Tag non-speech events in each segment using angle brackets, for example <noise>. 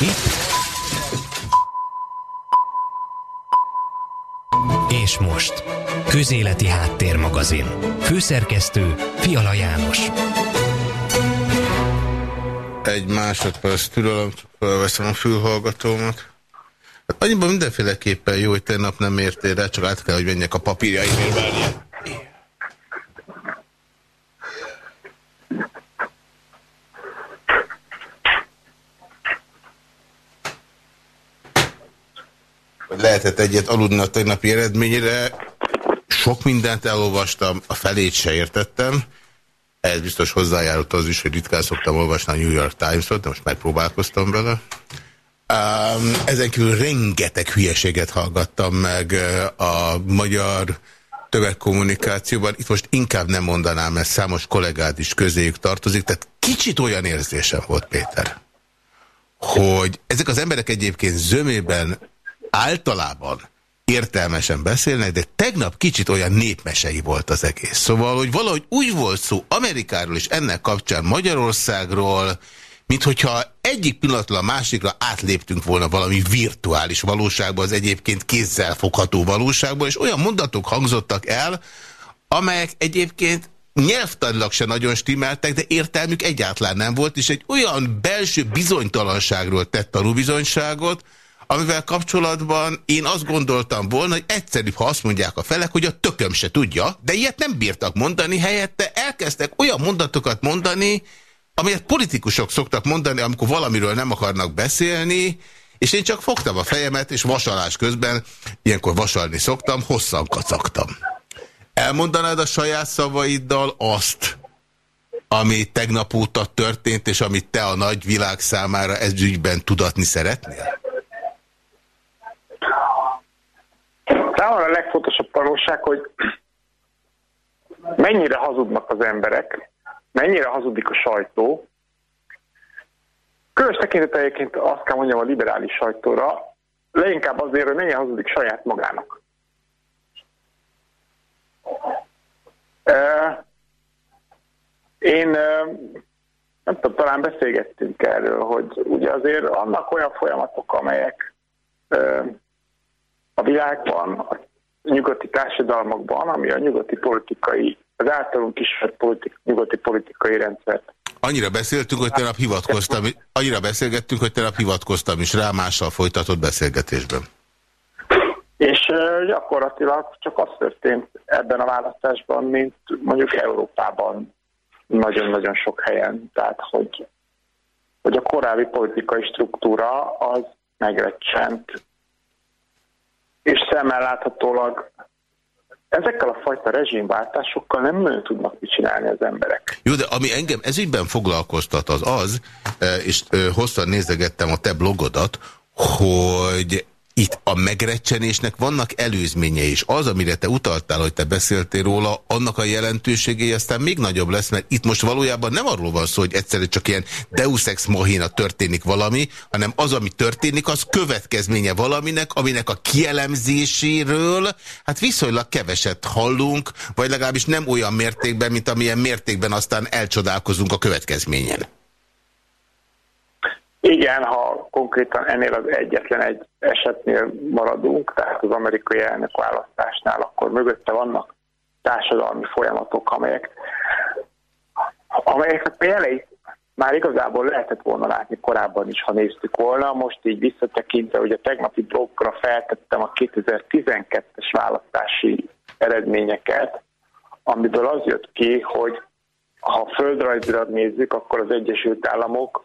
Itt. És most. Közéleti Háttérmagazin. Főszerkesztő Fiala János. Egy másodperc türelem, csak felveszem a fülhallgatómat. Hát annyiban mindenféleképpen jó, hogy tegnap nem értél rá, csak át kell, hogy menjek a papírjaimért várjál. Lehetett egyet aludni a tegnapi eredményre. Sok mindent elolvastam, a felét se értettem. Ez biztos hozzájárult az is, hogy ritkán szoktam olvasni a New York Times-ot, de most megpróbálkoztam vele. Um, ezen kívül rengeteg hülyeséget hallgattam meg a magyar tömegkommunikációban. Itt most inkább nem mondanám, mert számos kollégád is közéjük tartozik, tehát kicsit olyan érzésem volt, Péter, hogy ezek az emberek egyébként zömében általában értelmesen beszélnek, de tegnap kicsit olyan népmesei volt az egész. Szóval, hogy valahogy úgy volt szó Amerikáról és ennek kapcsán Magyarországról, mint hogyha egyik pillanatlan a másikra átléptünk volna valami virtuális valóságba, az egyébként kézzel fogható valóságba, és olyan mondatok hangzottak el, amelyek egyébként nyelvtanilag se nagyon stimmeltek, de értelmük egyáltalán nem volt, és egy olyan belső bizonytalanságról tett tanúbizonyságot, amivel kapcsolatban én azt gondoltam volna, hogy egyszerűbb, ha azt mondják a felek, hogy a tököm se tudja, de ilyet nem bírtak mondani, helyette elkezdtek olyan mondatokat mondani, amelyet politikusok szoktak mondani, amikor valamiről nem akarnak beszélni, és én csak fogtam a fejemet, és vasalás közben, ilyenkor vasalni szoktam, hosszan kacagtam. Elmondanád a saját szavaiddal azt, ami tegnap óta történt, és amit te a nagy világ számára ez ügyben tudatni szeretnél? Számomra a legfontosabb tanulság, hogy mennyire hazudnak az emberek, mennyire hazudik a sajtó. Különös tekintet egyébként azt kell mondjam a liberális sajtóra, leginkább azért, hogy mennyire hazudik saját magának. Én nem tudom, talán beszélgettünk erről, hogy ugye azért annak olyan folyamatok, amelyek a világban, a nyugati társadalmakban, ami a nyugati politikai, az általunk ismert politik, nyugati politikai rendszert. Annyira beszéltünk, hogy tegnap hivatkoztam, annyira beszélgettünk, hogy tegnap hivatkoztam is rá mással folytatott beszélgetésben. És gyakorlatilag csak az történt ebben a választásban, mint mondjuk Európában nagyon-nagyon sok helyen. Tehát, hogy, hogy a korábbi politikai struktúra az megrecsent, és szemmel láthatólag ezekkel a fajta rezsimváltásokkal nem nagyon tudnak mit csinálni az emberek. Jó, de ami engem ezügyben foglalkoztat az az, eh, és eh, hosszan nézegettem a te blogodat, hogy itt a megrecsenésnek vannak előzményei is. Az, amire te utaltál, hogy te beszéltél róla, annak a jelentőségei aztán még nagyobb lesz, mert itt most valójában nem arról van szó, hogy egyszerűen csak ilyen deus ex machina történik valami, hanem az, ami történik, az következménye valaminek, aminek a kielemzéséről hát viszonylag keveset hallunk, vagy legalábbis nem olyan mértékben, mint amilyen mértékben aztán elcsodálkozunk a következményen. Igen, ha konkrétan ennél az egyetlen egy esetnél maradunk, tehát az amerikai elnök választásnál, akkor mögötte vannak társadalmi folyamatok, amelyek, amelyeknek elejét már igazából lehetett volna látni korábban is, ha néztük volna. Most így visszatekintve, hogy a tegnapi blogra feltettem a 2012-es választási eredményeket, amiből az jött ki, hogy ha földrajzilag nézzük, akkor az Egyesült Államok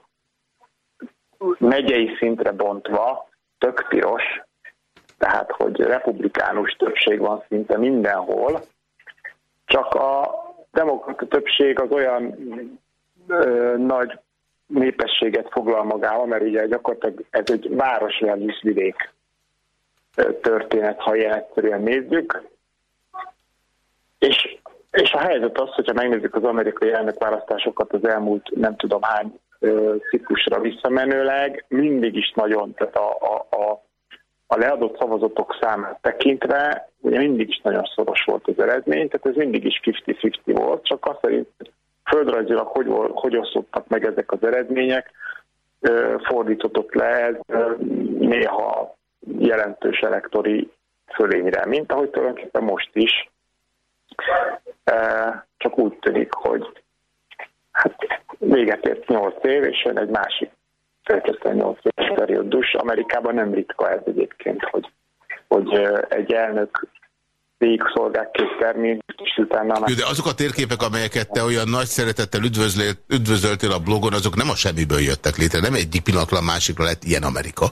megyei szintre bontva tök piros, tehát hogy republikánus többség van szinte mindenhol, csak a demokrata többség az olyan ö, nagy népességet foglal magába, mert ugye gyakorlatilag ez egy város vidék történet, ha ilyen egyszerűen nézzük. És, és a helyzet az, hogyha megnézzük az amerikai elnökválasztásokat az elmúlt nem tudom hány ciklusra visszamenőleg mindig is nagyon, tehát a, a, a, a leadott szavazatok számát tekintve, ugye mindig is nagyon szoros volt az eredmény, tehát ez mindig is 50-50 volt, csak azt szerint földrajzilag hogy, hogy osztottak meg ezek az eredmények, fordítottatok le néha jelentős elektori fölényre, mint ahogy tulajdonképpen most is. Csak úgy tűnik, hogy hát véget ért 8 év, és jön egy másik feltétlenül 8 éves periódus. Amerikában nem ritka ez egyébként, hogy, hogy egy elnök végig szolgál két és utána... De azok a térképek, amelyeket te olyan nagy szeretettel üdvözöltél a blogon, azok nem a semmiből jöttek létre, nem egyik pillanatlan másikra lett ilyen Amerika.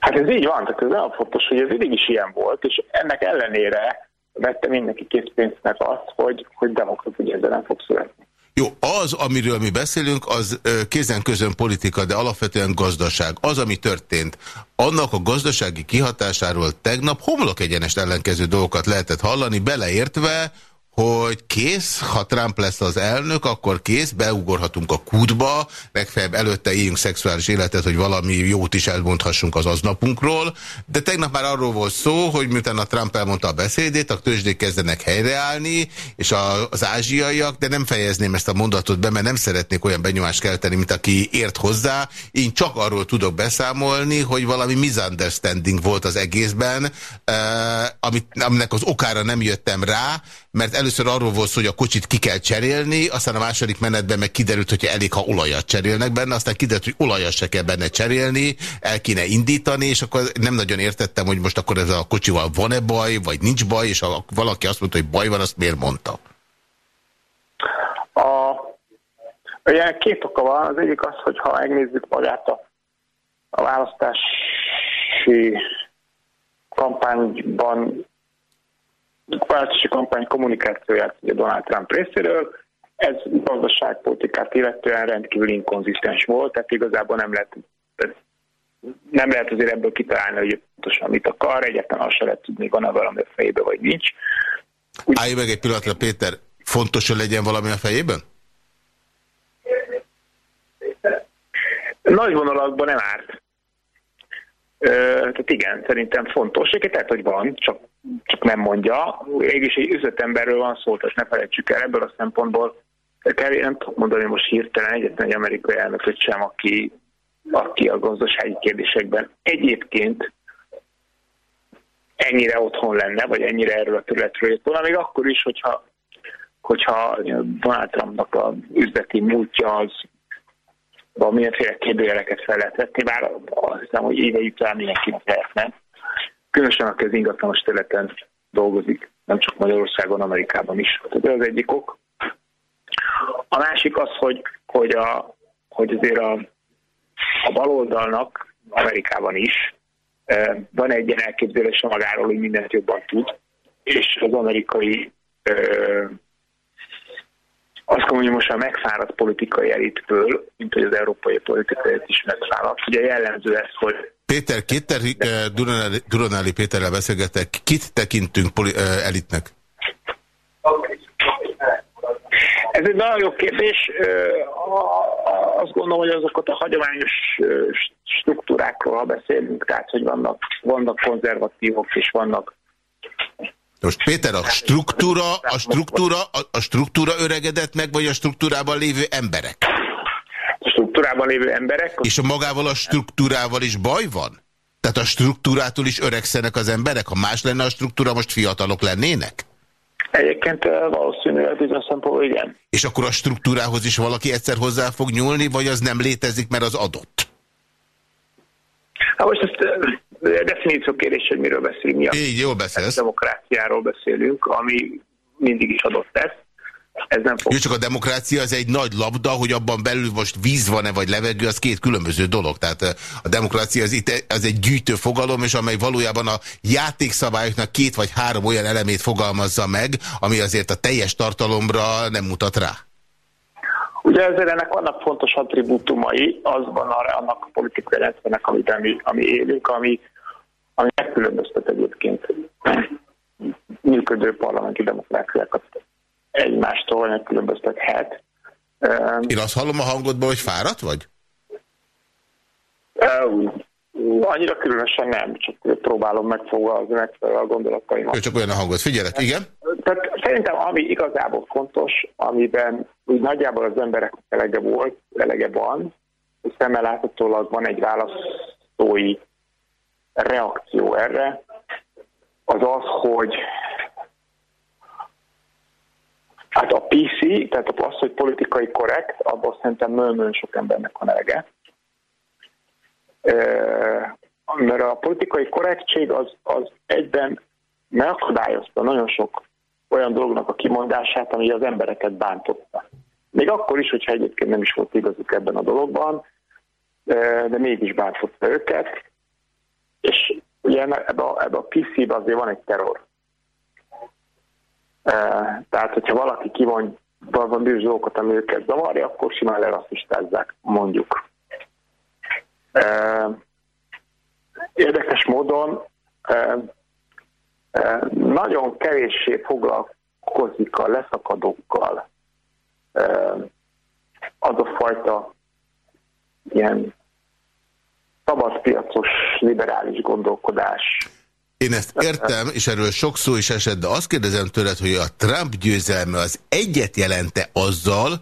Hát ez így van, tehát ez nagyon fontos, hogy ez mindig is ilyen volt, és ennek ellenére vette mindenki készpénznek azt, hogy, hogy demokrat ugye ezzel nem fog születni. Jó, az, amiről mi beszélünk, az kézen-közön politika, de alapvetően gazdaság. Az, ami történt, annak a gazdasági kihatásáról tegnap homlok egyenest ellenkező dolgokat lehetett hallani, beleértve, hogy kész, ha Trump lesz az elnök, akkor kész, beugorhatunk a kútba, legfeljebb előtte éljünk szexuális életet, hogy valami jót is elmondhassunk az aznapunkról, de tegnap már arról volt szó, hogy miután a Trump elmondta a beszédét, a tőzsdék kezdenek helyreállni, és a, az ázsiaiak, de nem fejezném ezt a mondatot be, mert nem szeretnék olyan benyomást kelteni, mint aki ért hozzá. Én csak arról tudok beszámolni, hogy valami misunderstanding volt az egészben, eh, amit, aminek az okára nem jöttem rá, mert először arról volt szó, hogy a kocsit ki kell cserélni, aztán a második menetben meg kiderült, hogy elég, ha olajat cserélnek benne, aztán kiderült, hogy olajat se kell benne cserélni, el kéne indítani, és akkor nem nagyon értettem, hogy most akkor ez a kocsival van-e baj, vagy nincs baj, és ha valaki azt mondta, hogy baj van, azt miért mondta? A, ugye két oka van. Az egyik az, hogy ha megnézzük magát a, a választási kampányban választási kampány kommunikációját ugye Donald Trump részéről, ez gazdaságpolitikát illetően rendkívül inkonzisztens volt, tehát igazából nem lehet, nem lehet azért ebből kitalálni, hogy pontosan mit akar, egyáltalán azt se lehet tudni, van-e valami a fejébe, vagy nincs. Úgy... Állj meg egy pillanatra, Péter, fontos, hogy legyen valami a fejében? Nagy vonalakban nem árt. Tehát igen, szerintem fontos. Lehet, hogy van, csak, csak nem mondja. Mégis egy üzletemberről van szó, tehát ne felejtsük el ebből a szempontból. Kevés, nem tudok mondani most hirtelen egyetlen egy amerikai elnököt sem, aki, aki a gazdasági kérdésekben egyébként ennyire otthon lenne, vagy ennyire erről a területről jött volna, még akkor is, hogyha, hogyha Donald Trumpnak a üzleti múltja az valamilyenféle kérdőjeleket fel lehet vetni, bár azt hiszem, hogy idejük talán mindenkinek lehetne. Különösen, aki az ingatlanos területen dolgozik, nem csak Magyarországon, Amerikában is. Tehát ez az egyik ok. A másik az, hogy, hogy, a, hogy azért a, a baloldalnak Amerikában is e, van egy ilyen elképzelése magáról, hogy mindent jobban tud, és az amerikai e, azt mondom, hogy most a megfáradt politikai elitből, mint hogy az európai politikai elit is megfáradt. Ugye jellemző ez, hogy Péter, kétszer uh, Duronáli Péterrel beszélgetek. Kit tekintünk uh, elitnek? Ez egy nagyon jó kérdés. Azt gondolom, hogy azokat a hagyományos struktúrákról, beszélünk, tehát, hogy vannak, vannak konzervatívok és vannak most Péter, a struktúra, a struktúra, a struktúra öregedett meg, vagy a struktúrában lévő emberek? A struktúrában lévő emberek? És a magával a struktúrával is baj van? Tehát a struktúrától is öregszenek az emberek? Ha más lenne a struktúra, most fiatalok lennének? Egyébként valószínűleg bizonyos szempontból igen. És akkor a struktúrához is valaki egyszer hozzá fog nyúlni, vagy az nem létezik, mert az adott? Hát most ezt definíció kérdés, hogy miről beszélünk. Mi a Így, jól beszélsz. demokráciáról beszélünk, ami mindig is adott lesz. Ez nem fog... Jó, csak a demokrácia az egy nagy labda, hogy abban belül most víz van-e vagy levegő, az két különböző dolog. Tehát a demokrácia az, itt, az egy gyűjtő fogalom, és amely valójában a játékszabályoknak két vagy három olyan elemét fogalmazza meg, ami azért a teljes tartalomra nem mutat rá. Ugye ezzel ennek vannak fontos attribútumai, az van arra, annak a politikai rendszernek, amit mi, ami élünk, ami, ami megkülönböztet egyébként működő parlamenti demokráciákat egymástól megkülönböztethet. Én azt hallom a hangodban, hogy fáradt vagy? Annyira különösen nem, csak próbálom megfogalmazni megfelelő a gondolataimat. Csak olyan a hangot. Figyelek, igen? Tehát szerintem ami igazából fontos, amiben úgy nagyjából az emberek elege volt, elege van, szemmeláthatólag van egy választói reakció erre, az az, hogy hát a PC, tehát az, hogy politikai korrekt, abban szerintem nagyon-nagyon sok embernek van elege. Mert a politikai korrektség az, az egyben megakadályozta nagyon sok olyan dolognak a kimondását, ami az embereket bántotta. Még akkor is, hogyha egyébként nem is volt igazuk ebben a dologban, de mégis bántotta őket. És ugye ebbe a, ebbe a PC-be azért van egy terror. Tehát, hogyha valaki kivon van bizonyos dolgokat, ami őket zavarja, akkor simán lerasszistázzák, mondjuk. Érdekes módon nagyon kevéssé foglalkozik a leszakadókkal az a fajta ilyen szabadpiacos, liberális gondolkodás. Én ezt értem, és erről sok szó is esett, de azt kérdezem tőled, hogy a Trump győzelme az egyet jelente azzal,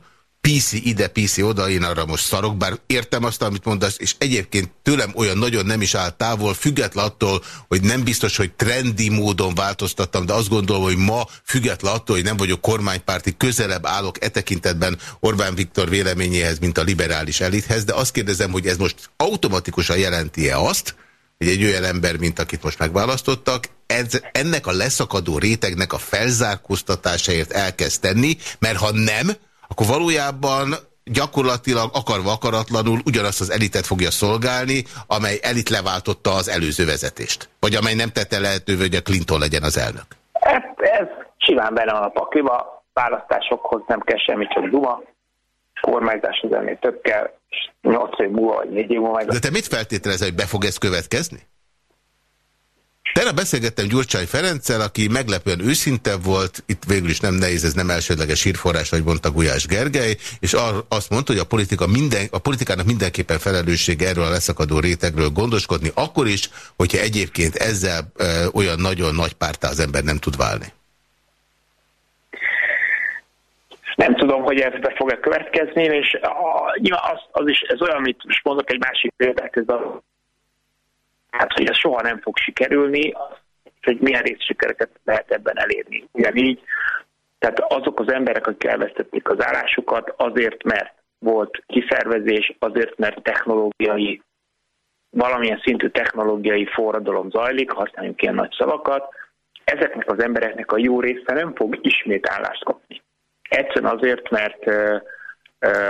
PC ide, PC oda, én arra most szarok, bár értem azt, amit mondasz, és egyébként tőlem olyan nagyon nem is áll távol, független attól, hogy nem biztos, hogy trendi módon változtattam, de azt gondolom, hogy ma független attól, hogy nem vagyok kormánypárti, közelebb állok e tekintetben Orbán Viktor véleményéhez, mint a liberális elithez, de azt kérdezem, hogy ez most automatikusan jelenti-e azt, hogy egy olyan ember, mint akit most megválasztottak, ez, ennek a leszakadó rétegnek a felzárkóztatásáért elkezd tenni, mert ha nem, akkor valójában gyakorlatilag akarva akaratlanul ugyanazt az elitet fogja szolgálni, amely elit leváltotta az előző vezetést. Vagy amely nem tette lehetővé, hogy a Clinton legyen az elnök. Ez, ez simán benne van a pakliba, választásokhoz nem kell semmi, csak duma, kormányzás az ennél több kell, 8 év múlva, vagy 4 év múlva. De te mit feltételezel, hogy be fog ez következni? Tegnap beszélgettem Gyurcsány Ferenccel, aki meglepően őszinte volt, itt végül is nem nehéz, ez nem elsődleges hírforrás, vagy mondta Gulyás Gergely, és azt mondta, hogy a, politika minden, a politikának mindenképpen felelősség erről a leszakadó rétegről gondoskodni, akkor is, hogyha egyébként ezzel e, olyan nagyon nagy pártá az ember nem tud válni. Nem tudom, hogy ez be fog-e következni, és a, az, az is, ez olyan, amit most mondok egy másik példát, ez a Hát, hogy ez soha nem fog sikerülni, hogy milyen részsikereket lehet ebben elérni. Ugyanígy, tehát azok az emberek, akik elvesztették az állásukat, azért, mert volt kiszervezés, azért, mert technológiai, valamilyen szintű technológiai forradalom zajlik, használjunk ilyen nagy szavakat, ezeknek az embereknek a jó része nem fog ismét állást kapni. Egyszerűen azért, mert...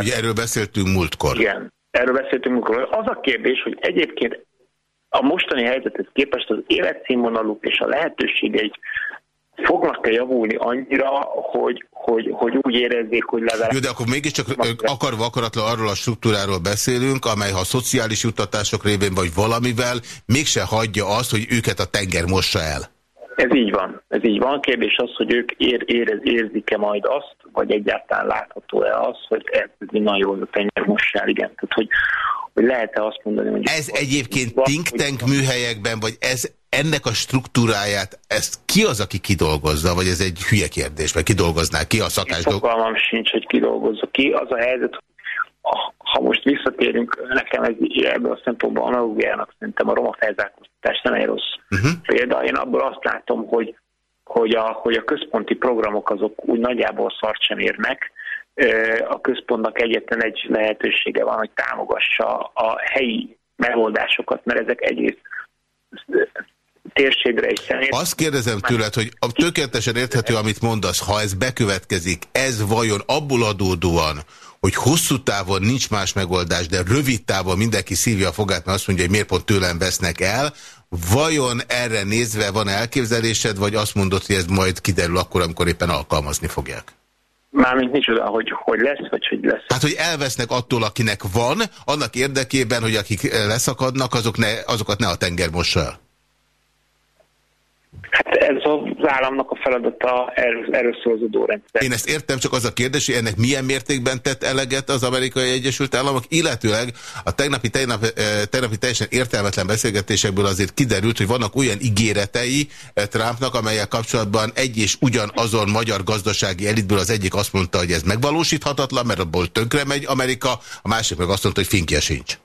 Ugye erről beszéltünk múltkor. Igen, erről beszéltünk múltkor. Az a kérdés, hogy egyébként a mostani helyzethez képest az életszínvonaluk és a lehetőségeik fognak-e javulni annyira, hogy, hogy, hogy úgy érezzék, hogy legalább... Jó, de akkor mégiscsak akarva akaratlan arról a struktúráról beszélünk, amely ha a szociális juttatások révén vagy valamivel mégse hagyja azt, hogy őket a tenger mossa el. Ez így van. Ez így van. Kérdés az, hogy ők ér, érez, érzik-e majd azt, vagy egyáltalán látható-e az, hogy ez nagyon jól a tenger mossa el. Igen. Tehát, hogy, hogy lehet-e azt mondani, hogy... Ez egyébként think tank műhelyekben, vagy ez ennek a struktúráját, ezt ki az, aki kidolgozza, vagy ez egy hülye kérdés, vagy kidolgozná ki a szakás? Fogalmam sincs, hogy kidolgozza ki. Az a helyzet, ha most visszatérünk, nekem ez ebből a szempontból analógiának szerintem a roma felzárkóztatás nem egy rossz uh mhm. -huh. példa. Én abból azt látom, hogy, hogy, a, hogy a központi programok azok úgy nagyjából szart sem érnek, a központnak egyetlen egy lehetősége van, hogy támogassa a helyi megoldásokat, mert ezek egyrészt térségre is személyre. Azt kérdezem tőled, hogy tökéletesen érthető, amit mondasz, ha ez bekövetkezik, ez vajon abból adódóan, hogy hosszú távon nincs más megoldás, de rövid távon mindenki szívja a fogát, mert azt mondja, hogy miért pont tőlem vesznek el, vajon erre nézve van elképzelésed, vagy azt mondod, hogy ez majd kiderül akkor, amikor éppen alkalmazni fogják? Mármint nincs oda, hogy, hogy lesz, vagy hogy lesz. Hát, hogy elvesznek attól, akinek van, annak érdekében, hogy akik leszakadnak, azok ne, azokat ne a tenger mossa el. Hát ez az államnak a feladata, erről, erről szól az adórendszer. Én ezt értem, csak az a kérdés, hogy ennek milyen mértékben tett eleget az amerikai Egyesült Államok, illetőleg a tegnapi, tegnap, eh, tegnapi teljesen értelmetlen beszélgetésekből azért kiderült, hogy vannak olyan ígéretei eh, Trumpnak, amelyek kapcsolatban egy és ugyanazon magyar gazdasági elitből az egyik azt mondta, hogy ez megvalósíthatatlan, mert abból tönkre megy Amerika, a másik meg azt mondta, hogy finkje sincs.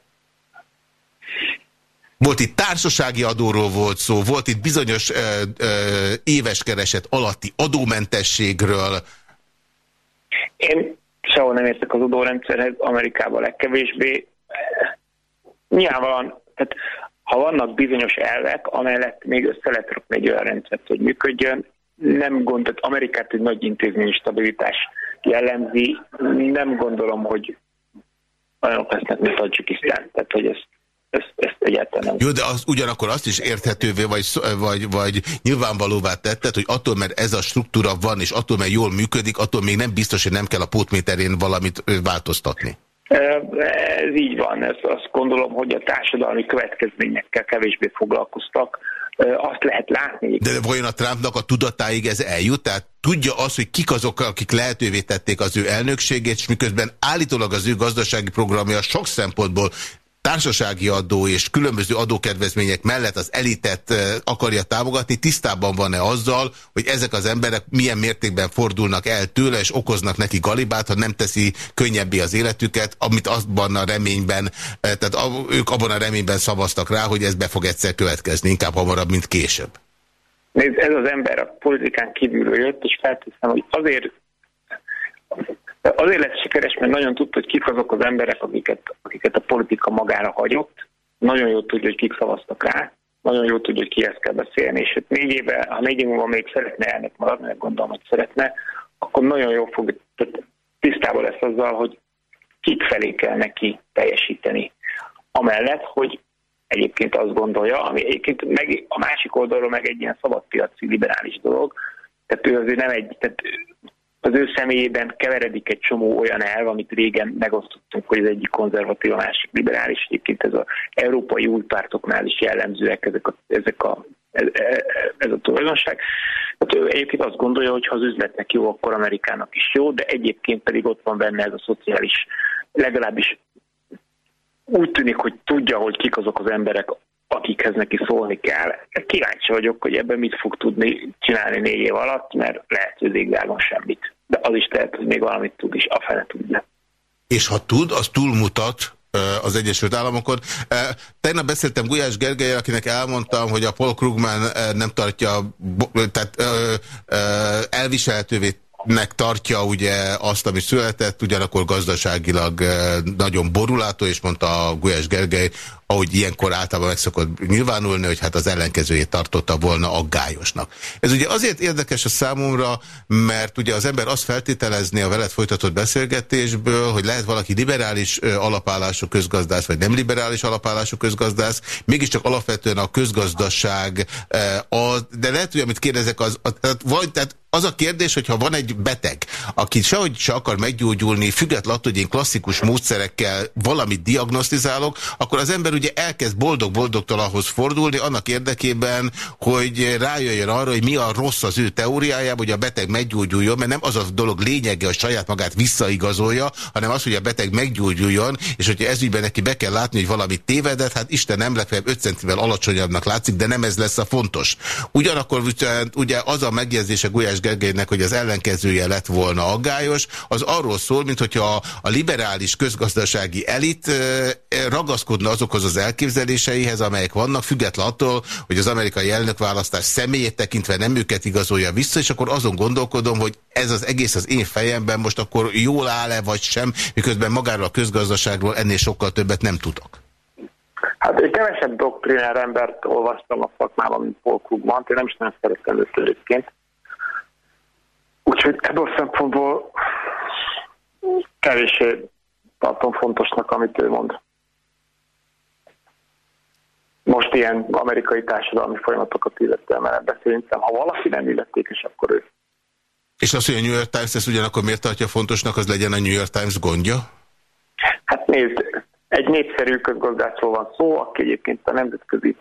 Volt itt társasági adóról volt szó, volt itt bizonyos ö, ö, éves kereset alatti adómentességről. Én sehol nem értek az adórendszerhez, Amerikában legkevésbé. Nyilvánvalóan, tehát ha vannak bizonyos elvek, amellett még össze lehet rakni egy olyan rendszert, hogy működjön, nem gond, tehát Amerikát egy nagy intézményi stabilitás jellemzi, nem gondolom, hogy olyanok lesznek, mint Tajikisztán. Tehát, hogy ezt ezt, ezt egyáltalán nem. Jó, de az, ugyanakkor azt is érthetővé, vagy, vagy, vagy nyilvánvalóvá tetted, hogy attól, mert ez a struktúra van, és attól, mert jól működik, attól még nem biztos, hogy nem kell a pótméterén valamit változtatni. Ez így van, ez azt gondolom, hogy a társadalmi következményekkel kevésbé foglalkoztak, azt lehet látni. De vajon a Trumpnak a tudatáig ez eljut? Tehát tudja azt, hogy kik azok, akik lehetővé tették az ő elnökségét, és miközben állítólag az ő gazdasági programja sok szempontból társasági adó és különböző adókedvezmények mellett az elitet akarja támogatni, tisztában van-e azzal, hogy ezek az emberek milyen mértékben fordulnak el tőle, és okoznak neki galibát, ha nem teszi könnyebbé az életüket, amit abban a reményben, tehát ők abban a reményben szavaztak rá, hogy ez be fog egyszer következni, inkább hamarabb, mint később. Nézd, ez az ember a politikán kívülről jött, és felteszem, hogy azért Azért lett sikeres, mert nagyon tudta, hogy kik azok az emberek, akiket, akiket a politika magára hagyott. Nagyon jól tudja, hogy kik szavaztak rá. Nagyon jól tudja, hogy kihez kell beszélni. És hát négy éve, ha négy év múlva még szeretne elnök maradni, meg gondolom, hogy szeretne, akkor nagyon jól fog, tehát tisztában lesz azzal, hogy kik felé kell neki teljesíteni. Amellett, hogy egyébként azt gondolja, ami egyébként meg a másik oldalról meg egy ilyen szabadpiaci liberális dolog, tehát ő azért nem egy, tehát az ő személyében keveredik egy csomó olyan elv, amit régen megosztottunk, hogy az egyik konzervatív, a másik liberális. Egyébként ez az európai újpártoknál is jellemzőek ezek a, ezek a, ez, ez a tulajdonság. Hát ő egyébként azt gondolja, hogy ha az üzletnek jó, akkor Amerikának is jó, de egyébként pedig ott van benne ez a szociális, legalábbis úgy tűnik, hogy tudja, hogy kik azok az emberek, akikhez neki szólni kell. Kíváncsi vagyok, hogy ebben mit fog tudni csinálni négy év alatt, mert lehet, hogy semmit. De az is lehet, hogy még valamit tud is, a fele tudja. És ha tud, az túlmutat az Egyesült Államokon. Tegnap beszéltem Gulyás Gergely, akinek elmondtam, hogy a Paul Krugman nem tartja, tehát elviselhetővé nek tartja ugye azt, ami született, ugyanakkor gazdaságilag nagyon borulátó, és mondta a Gulyás Gergely, ahogy ilyenkor általában meg nyilvánulni, hogy hát az ellenkezőjét tartotta volna aggályosnak. Ez ugye azért érdekes a számomra, mert ugye az ember azt feltételezni a veled folytatott beszélgetésből, hogy lehet valaki liberális alapállású közgazdász, vagy nem liberális alapállású közgazdász, mégiscsak alapvetően a közgazdaság, de lehet, hogy amit kérdezek, az, vagy, tehát az a kérdés, hogyha van egy beteg, aki sehogy se akar meggyógyulni, függetlenül hogy én klasszikus módszerekkel valamit diagnosztizálok, akkor az ember ugye elkezd boldog-boldogtól ahhoz fordulni, annak érdekében, hogy rájöjjön arra, hogy mi a rossz az ő teóriájában, hogy a beteg meggyógyuljon, mert nem az a dolog lényege, hogy saját magát visszaigazolja, hanem az, hogy a beteg meggyógyuljon, és hogyha ezügyben neki be kell látni, hogy valamit tévedett, hát Isten nem legfeljebb 5 centivel alacsonyabbnak látszik, de nem ez lesz a fontos. Ugyanakkor ugye az a megjegyzése Gulyás Gergelynek, hogy az ellenkezője lett volna aggályos, az arról szól, mint hogyha a liberális közgazdasági elit ragaszkodna azokhoz az elképzeléseihez, amelyek vannak, független attól, hogy az amerikai elnökválasztás személyét tekintve nem őket igazolja vissza, és akkor azon gondolkodom, hogy ez az egész az én fejemben most akkor jól áll-e vagy sem, miközben magáról a közgazdaságról ennél sokkal többet nem tudok. Hát egy kevesebb doktrinár embert olvastam a szakmában, mint Paul Krugman, én nem is nem szeretem őt egyébként. Úgyhogy ebből a szempontból kevésé tartom fontosnak, amit ő mond most ilyen amerikai társadalmi folyamatokat mert szerintem, ha valaki nem illetékes, akkor ő. És az, hogy a New York Times ezt ugyanakkor miért tartja fontosnak, az legyen a New York Times gondja? Hát nézd, egy népszerű közgazdászról van szó, aki egyébként a nemzetközi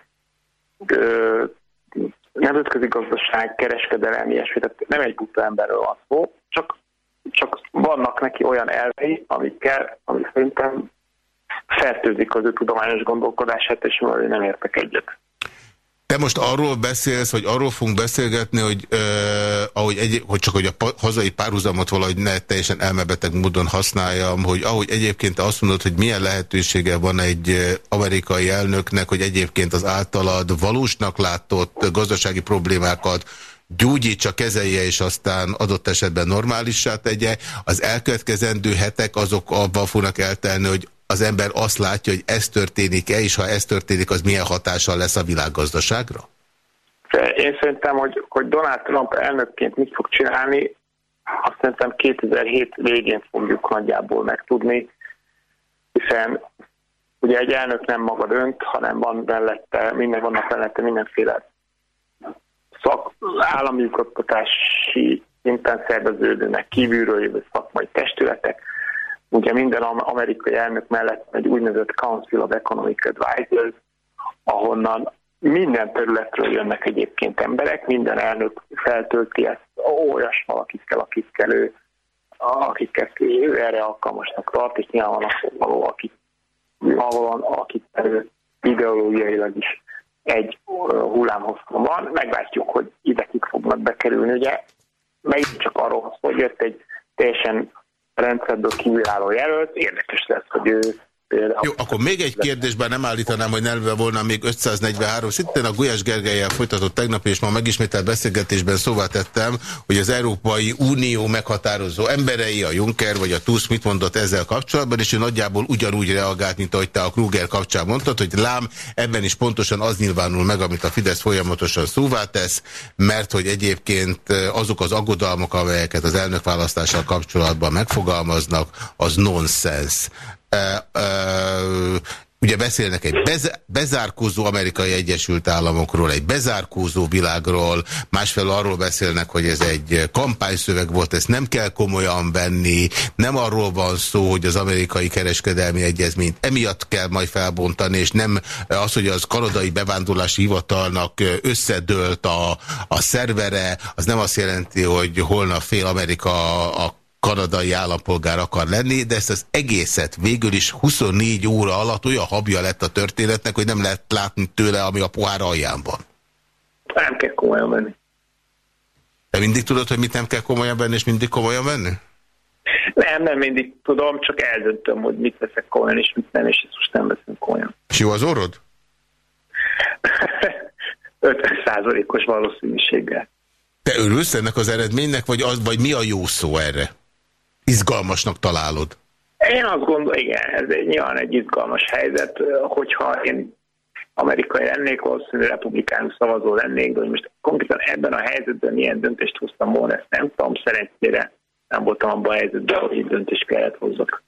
ö, nemzetközi gazdaság, kereskedelem, ilyesmi, tehát nem egy buta emberről van szó, csak, csak vannak neki olyan elvei, amikkel, amik szerintem fertőzik az ő tudományos gondolkodását, és nem értek egyet. Te most arról beszélsz, hogy arról fogunk beszélgetni, hogy, uh, ahogy, egy, hogy csak hogy a hazai párhuzamot valahogy ne teljesen elmebeteg módon használjam, hogy ahogy egyébként te azt mondod, hogy milyen lehetősége van egy amerikai elnöknek, hogy egyébként az általad valósnak látott gazdasági problémákat gyógyítsa, kezelje, és aztán adott esetben normálissá tegye. Az elkövetkezendő hetek azok abban fognak eltelni, hogy az ember azt látja, hogy ez történik-e, és ha ez történik, az milyen hatással lesz a világgazdaságra? Én szerintem, hogy, hogy Donald Trump elnökként mit fog csinálni, azt szerintem 2007 végén fogjuk nagyjából megtudni, hiszen ugye egy elnök nem maga dönt, hanem van mellette, minden, vannak mellette mindenféle szak, állami oktatási szinten szerveződőnek kívülről jövő szakmai testületek, Ugye minden amerikai elnök mellett egy úgynevezett Council of Economic Advisors, ahonnan minden területről jönnek egyébként emberek, minden elnök feltölti ezt olyas valakikkel, akikkel ő, akiket ő erre alkalmasnak tart, és nyilván van való, akik, valóan, akikkel ő ideológiailag is egy hullámhosszon van. Meglátjuk, hogy ide kik fognak bekerülni. Ugye megint csak arról, hogy jött egy teljesen rendszerből kívülálló jelölt. Érdekes lesz, hogy ő Például. Jó, akkor még egy kérdésben nem állítanám, hogy nem volna még 543. Szintén a Gulyás Gergelyel folytatott tegnap, és ma megismételt beszélgetésben szóvá tettem, hogy az Európai Unió meghatározó emberei, a Juncker vagy a Tusk mit mondott ezzel kapcsolatban, és ő nagyjából ugyanúgy reagált, mint ahogy te a Kruger kapcsán mondtad, hogy lám, ebben is pontosan az nyilvánul meg, amit a Fidesz folyamatosan szóvá tesz, mert hogy egyébként azok az aggodalmak, amelyeket az elnökválasztással kapcsolatban megfogalmaznak, az nonsens ugye beszélnek egy bezárkózó amerikai Egyesült Államokról, egy bezárkózó világról, másfelől arról beszélnek, hogy ez egy kampányszöveg volt, ezt nem kell komolyan venni, nem arról van szó, hogy az amerikai kereskedelmi egyezményt emiatt kell majd felbontani, és nem az, hogy az kanadai bevándorlási hivatalnak összedőlt a, a szervere, az nem azt jelenti, hogy holnap fél Amerika a kanadai állampolgár akar lenni, de ezt az egészet végül is 24 óra alatt olyan habja lett a történetnek, hogy nem lehet látni tőle, ami a pohár alján van. Nem kell komolyan venni. De mindig tudod, hogy mit nem kell komolyan venni, és mindig komolyan venni? Nem, nem mindig tudom, csak eldöntöm, hogy mit veszek komolyan, és mit nem, és ezt most nem veszem komolyan. És jó az orrod? <laughs> 50%-os valószínűséggel. Te örülsz ennek az eredménynek, vagy, az, vagy mi a jó szó erre? Izgalmasnak találod? Én azt gondolom, igen, ez egy, nyilván egy izgalmas helyzet, hogyha én amerikai lennék, valószínűleg republikánus szavazó lennék, de hogy most konkrétan ebben a helyzetben milyen döntést hoztam volna, ezt nem tudom, szerencsére nem voltam abban a helyzetben, hogy így döntést kellett hozzak.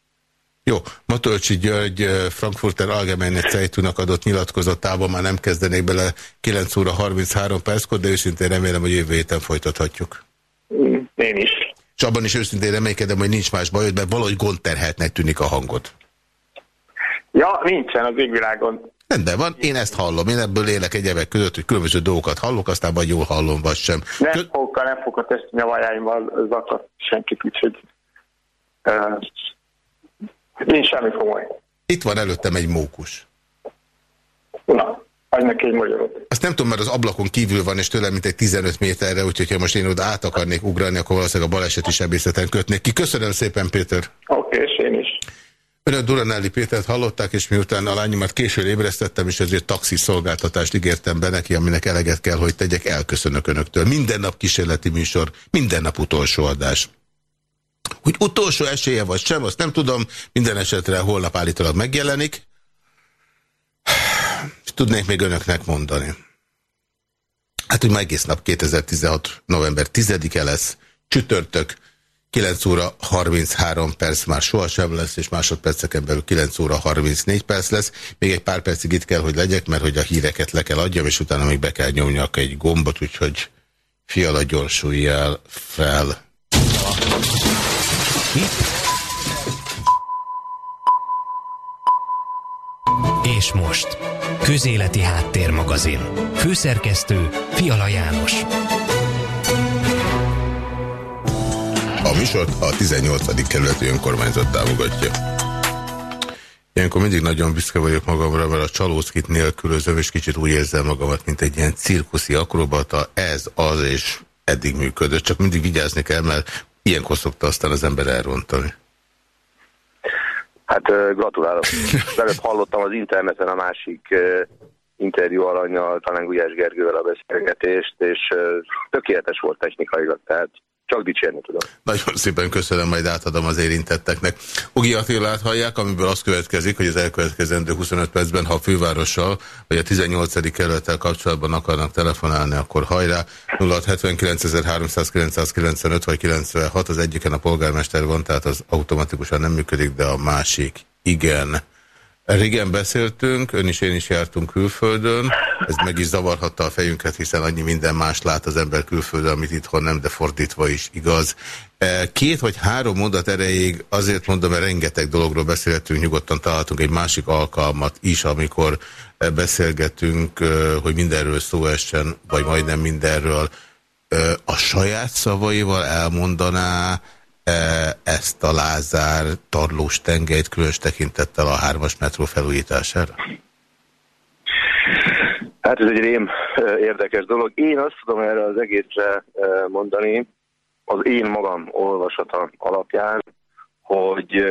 Jó, Matolcsi György Frankfurter Allgemeine Zeitunnak adott nyilatkozatában már nem kezdenék bele 9 óra 33 perckor, de őszintén remélem, hogy jövő héten folytathatjuk. Én is és abban is őszintén reménykedem, hogy nincs más bajod, mert valahogy gondterheltnek tűnik a hangod. Ja, nincsen az égvilágon. Rendben van, én ezt hallom. Én ebből élek egy évek között, hogy különböző dolgokat hallok, aztán vagy jól hallom, vagy sem. Nem Kö... fogok, nem fogok a testi nyavajáimmal zakat senkit, úgyhogy uh, nincs semmi komoly. Itt van előttem egy mókus. Na, Adj neki egy magyarot. Azt nem tudom, mert az ablakon kívül van, és tőlem mint egy 15 méterre, úgyhogy ha most én oda át akarnék ugrani, akkor valószínűleg a baleseti sebészeten kötnék ki. Köszönöm szépen, Péter. Oké, okay, és én is. Önök Duranelli Pétert hallották, és miután a lányomat későn ébresztettem, és ezért taxi szolgáltatást ígértem be neki, aminek eleget kell, hogy tegyek, elköszönök Önöktől. Minden nap kísérleti műsor, minden nap utolsó adás. Hogy utolsó esélye vagy sem, azt nem tudom, minden esetre holnap állítólag megjelenik. Tudnék még önöknek mondani. Hát, hogy ma egész nap 2016. november 10-e lesz, csütörtök, 9 óra 33 perc már sohasem lesz, és másodperceken belül 9 óra 34 perc lesz. Még egy pár percig itt kell, hogy legyek, mert hogy a híreket le kell adjam, és utána még be kell nyomjak egy gombot, úgyhogy fiala gyorsuljál fel. És most. Közéleti Háttérmagazin. Főszerkesztő Fiala János. A műsort a 18. kerületi önkormányzat támogatja. Ilyenkor mindig nagyon büszke vagyok magamra, mert a csalószkit nélkülözöm, és kicsit úgy érzem magamat, mint egy ilyen cirkuszi akrobata. Ez az, és eddig működött. Csak mindig vigyázni kell, mert ilyenkor szokta aztán az ember elrontani. Hát gratulálok. <laughs> Előbb hallottam az interneten a másik interjú alanyjal, talán Gulyás Gergővel a beszélgetést, és tökéletes volt technikailag, tehát csak dicsérni tudom. Nagyon szépen köszönöm, majd átadom az érintetteknek. Ugi Attilát hallják, amiből az következik, hogy az elkövetkezendő 25 percben, ha a fővárossal vagy a 18. kerülettel kapcsolatban akarnak telefonálni, akkor hajrá 0679.395 vagy 96, az egyiken a polgármester van, tehát az automatikusan nem működik, de a másik igen. Régen beszéltünk, ön is én is jártunk külföldön, ez meg is zavarhatta a fejünket, hiszen annyi minden más lát az ember külföldön, amit itthon nem, de fordítva is igaz. E, két vagy három mondat erejéig azért mondom, mert rengeteg dologról beszélhetünk, nyugodtan találtunk egy másik alkalmat is, amikor beszélgetünk, e, hogy mindenről szó essen, vagy majdnem mindenről. E, a saját szavaival elmondaná, ezt a Lázár tarlós tengelyt különös tekintettel a hármas metró felújítására? Hát ez egy rém érdekes dolog. Én azt tudom erre az egészre mondani, az én magam olvasata alapján, hogy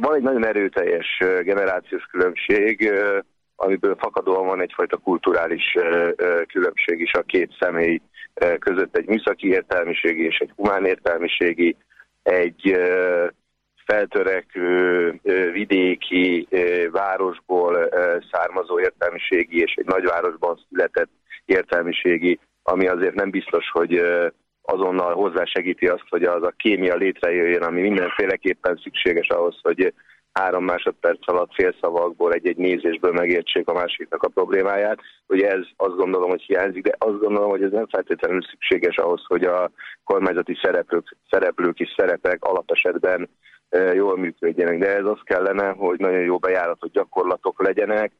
van egy nagyon erőteljes generációs különbség, amiből fakadóan van egyfajta kulturális különbség is a két személy között, egy műszaki értelmiségi és egy humán értelmiségi, egy feltörekvő vidéki városból származó értelmiségi és egy nagyvárosban született értelmiségi, ami azért nem biztos, hogy azonnal hozzásegíti azt, hogy az a kémia létrejöjjön, ami mindenféleképpen szükséges ahhoz, hogy három másodperc alatt félszavakból, egy-egy nézésből megértsék a másiknak a problémáját. Ugye ez azt gondolom, hogy hiányzik, de azt gondolom, hogy ez nem feltétlenül szükséges ahhoz, hogy a kormányzati szereplők, szereplők és szerepek alapesetben jól működjenek. De ez az kellene, hogy nagyon jó bejáratott gyakorlatok legyenek.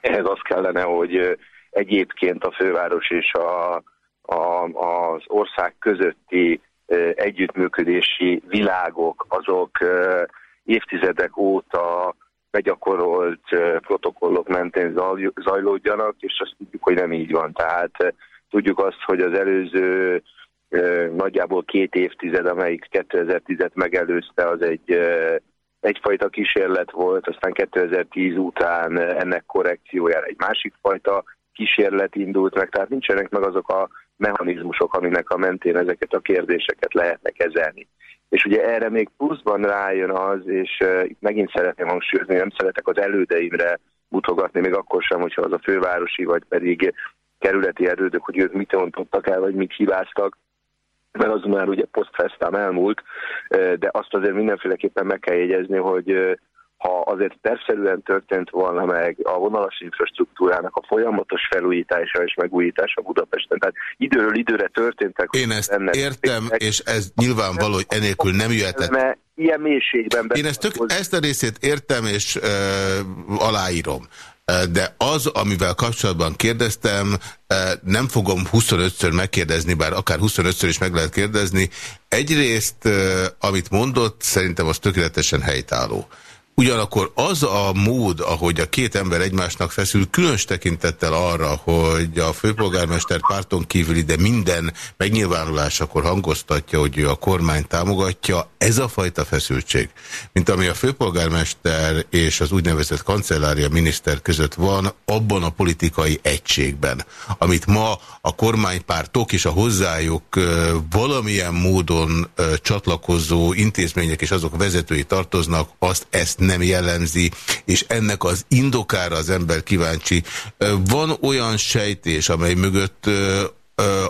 Ehhez az kellene, hogy egyébként a főváros és a, a, az ország közötti együttműködési világok, azok évtizedek óta begyakorolt protokollok mentén zajlódjanak, és azt tudjuk, hogy nem így van. Tehát tudjuk azt, hogy az előző nagyjából két évtized, amelyik 2010-et megelőzte, az egy egyfajta kísérlet volt, aztán 2010 után ennek korrekciójára egy másik fajta kísérlet indult meg, tehát nincsenek meg azok a mechanizmusok, aminek a mentén ezeket a kérdéseket lehetne kezelni. És ugye erre még pluszban rájön az, és uh, megint szeretném hangsúlyozni, nem szeretek az elődeimre mutogatni, még akkor sem, hogyha az a fővárosi, vagy pedig kerületi erődök, hogy ők mit mondottak el, vagy mit hibáztak, mert az már ugye posztfesztám elmúlt, de azt azért mindenféleképpen meg kell jegyezni, hogy ha azért tervszerűen történt volna meg a vonalas infrastruktúrának a folyamatos felújítása és megújítása Budapesten. Tehát időről időre történtek. Én ezt ennek értem, és ez nyilvánvaló, hogy enélkül nem jöhetett. Ilyen mélységben... Én ezt, tök, ezt a részét értem, és uh, aláírom. De az, amivel kapcsolatban kérdeztem, nem fogom 25-ször megkérdezni, bár akár 25-ször is meg lehet kérdezni. Egyrészt, amit mondott, szerintem az tökéletesen helytálló. Ugyanakkor az a mód, ahogy a két ember egymásnak feszül, különös tekintettel arra, hogy a főpolgármester párton kívüli, de minden megnyilvánulásakor hangoztatja, hogy ő a kormány támogatja, ez a fajta feszültség, mint ami a főpolgármester és az úgynevezett kancellária miniszter között van, abban a politikai egységben, amit ma a kormánypártok és a hozzájuk valamilyen módon csatlakozó intézmények és azok vezetői tartoznak, azt ezt nem jellemzi, és ennek az indokára az ember kíváncsi. Van olyan sejtés, amely mögött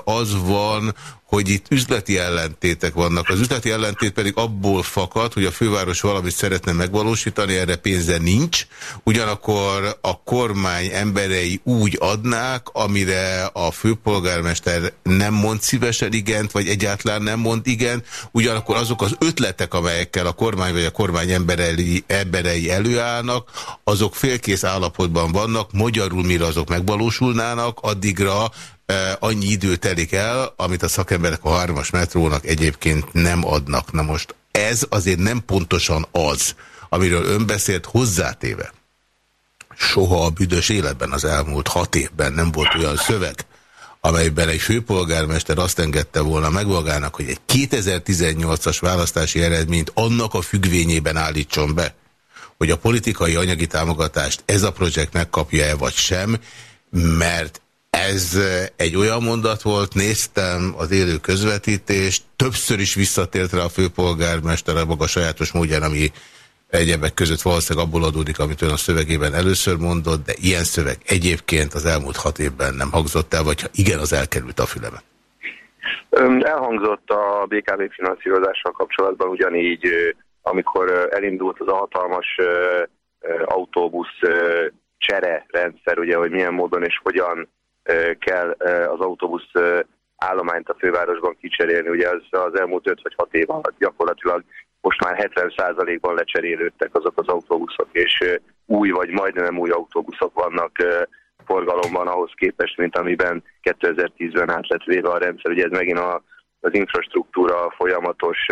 az van, hogy itt üzleti ellentétek vannak. Az üzleti ellentét pedig abból fakad, hogy a főváros valamit szeretne megvalósítani, erre pénze nincs, ugyanakkor a kormány emberei úgy adnák, amire a főpolgármester nem mond szívesen igent, vagy egyáltalán nem mond igen, ugyanakkor azok az ötletek, amelyekkel a kormány vagy a kormány emberei, emberei előállnak, azok félkész állapotban vannak, magyarul mire azok megvalósulnának, addigra annyi idő telik el, amit a szakemberek a hármas metrónak egyébként nem adnak. Na most ez azért nem pontosan az, amiről ön beszélt hozzátéve. Soha a büdös életben az elmúlt hat évben nem volt olyan szöveg, amelyben egy főpolgármester azt engedte volna meg magának, hogy egy 2018-as választási eredményt annak a függvényében állítson be, hogy a politikai anyagi támogatást ez a projekt megkapja-e vagy sem, mert ez egy olyan mondat volt, néztem az élő közvetítést, többször is visszatért rá a főpolgármester a maga sajátos módján, ami egyebek között valószínűleg abból adódik, amit ön a szövegében először mondott, de ilyen szöveg egyébként az elmúlt hat évben nem hangzott el, vagy ha igen, az elkerült a füleme. Elhangzott a BKV finanszírozással kapcsolatban ugyanígy, amikor elindult az a hatalmas autóbusz csere rendszer, ugye, hogy milyen módon és hogyan kell az autóbusz állományt a fővárosban kicserélni. Ugye az, az elmúlt 5 vagy 6 év alatt gyakorlatilag most már 70%-ban lecserélődtek azok az autóbuszok, és új vagy majdnem új autóbuszok vannak forgalomban ahhoz képest, mint amiben 2010-ben át lett véve a rendszer. Ugye ez megint a, az infrastruktúra folyamatos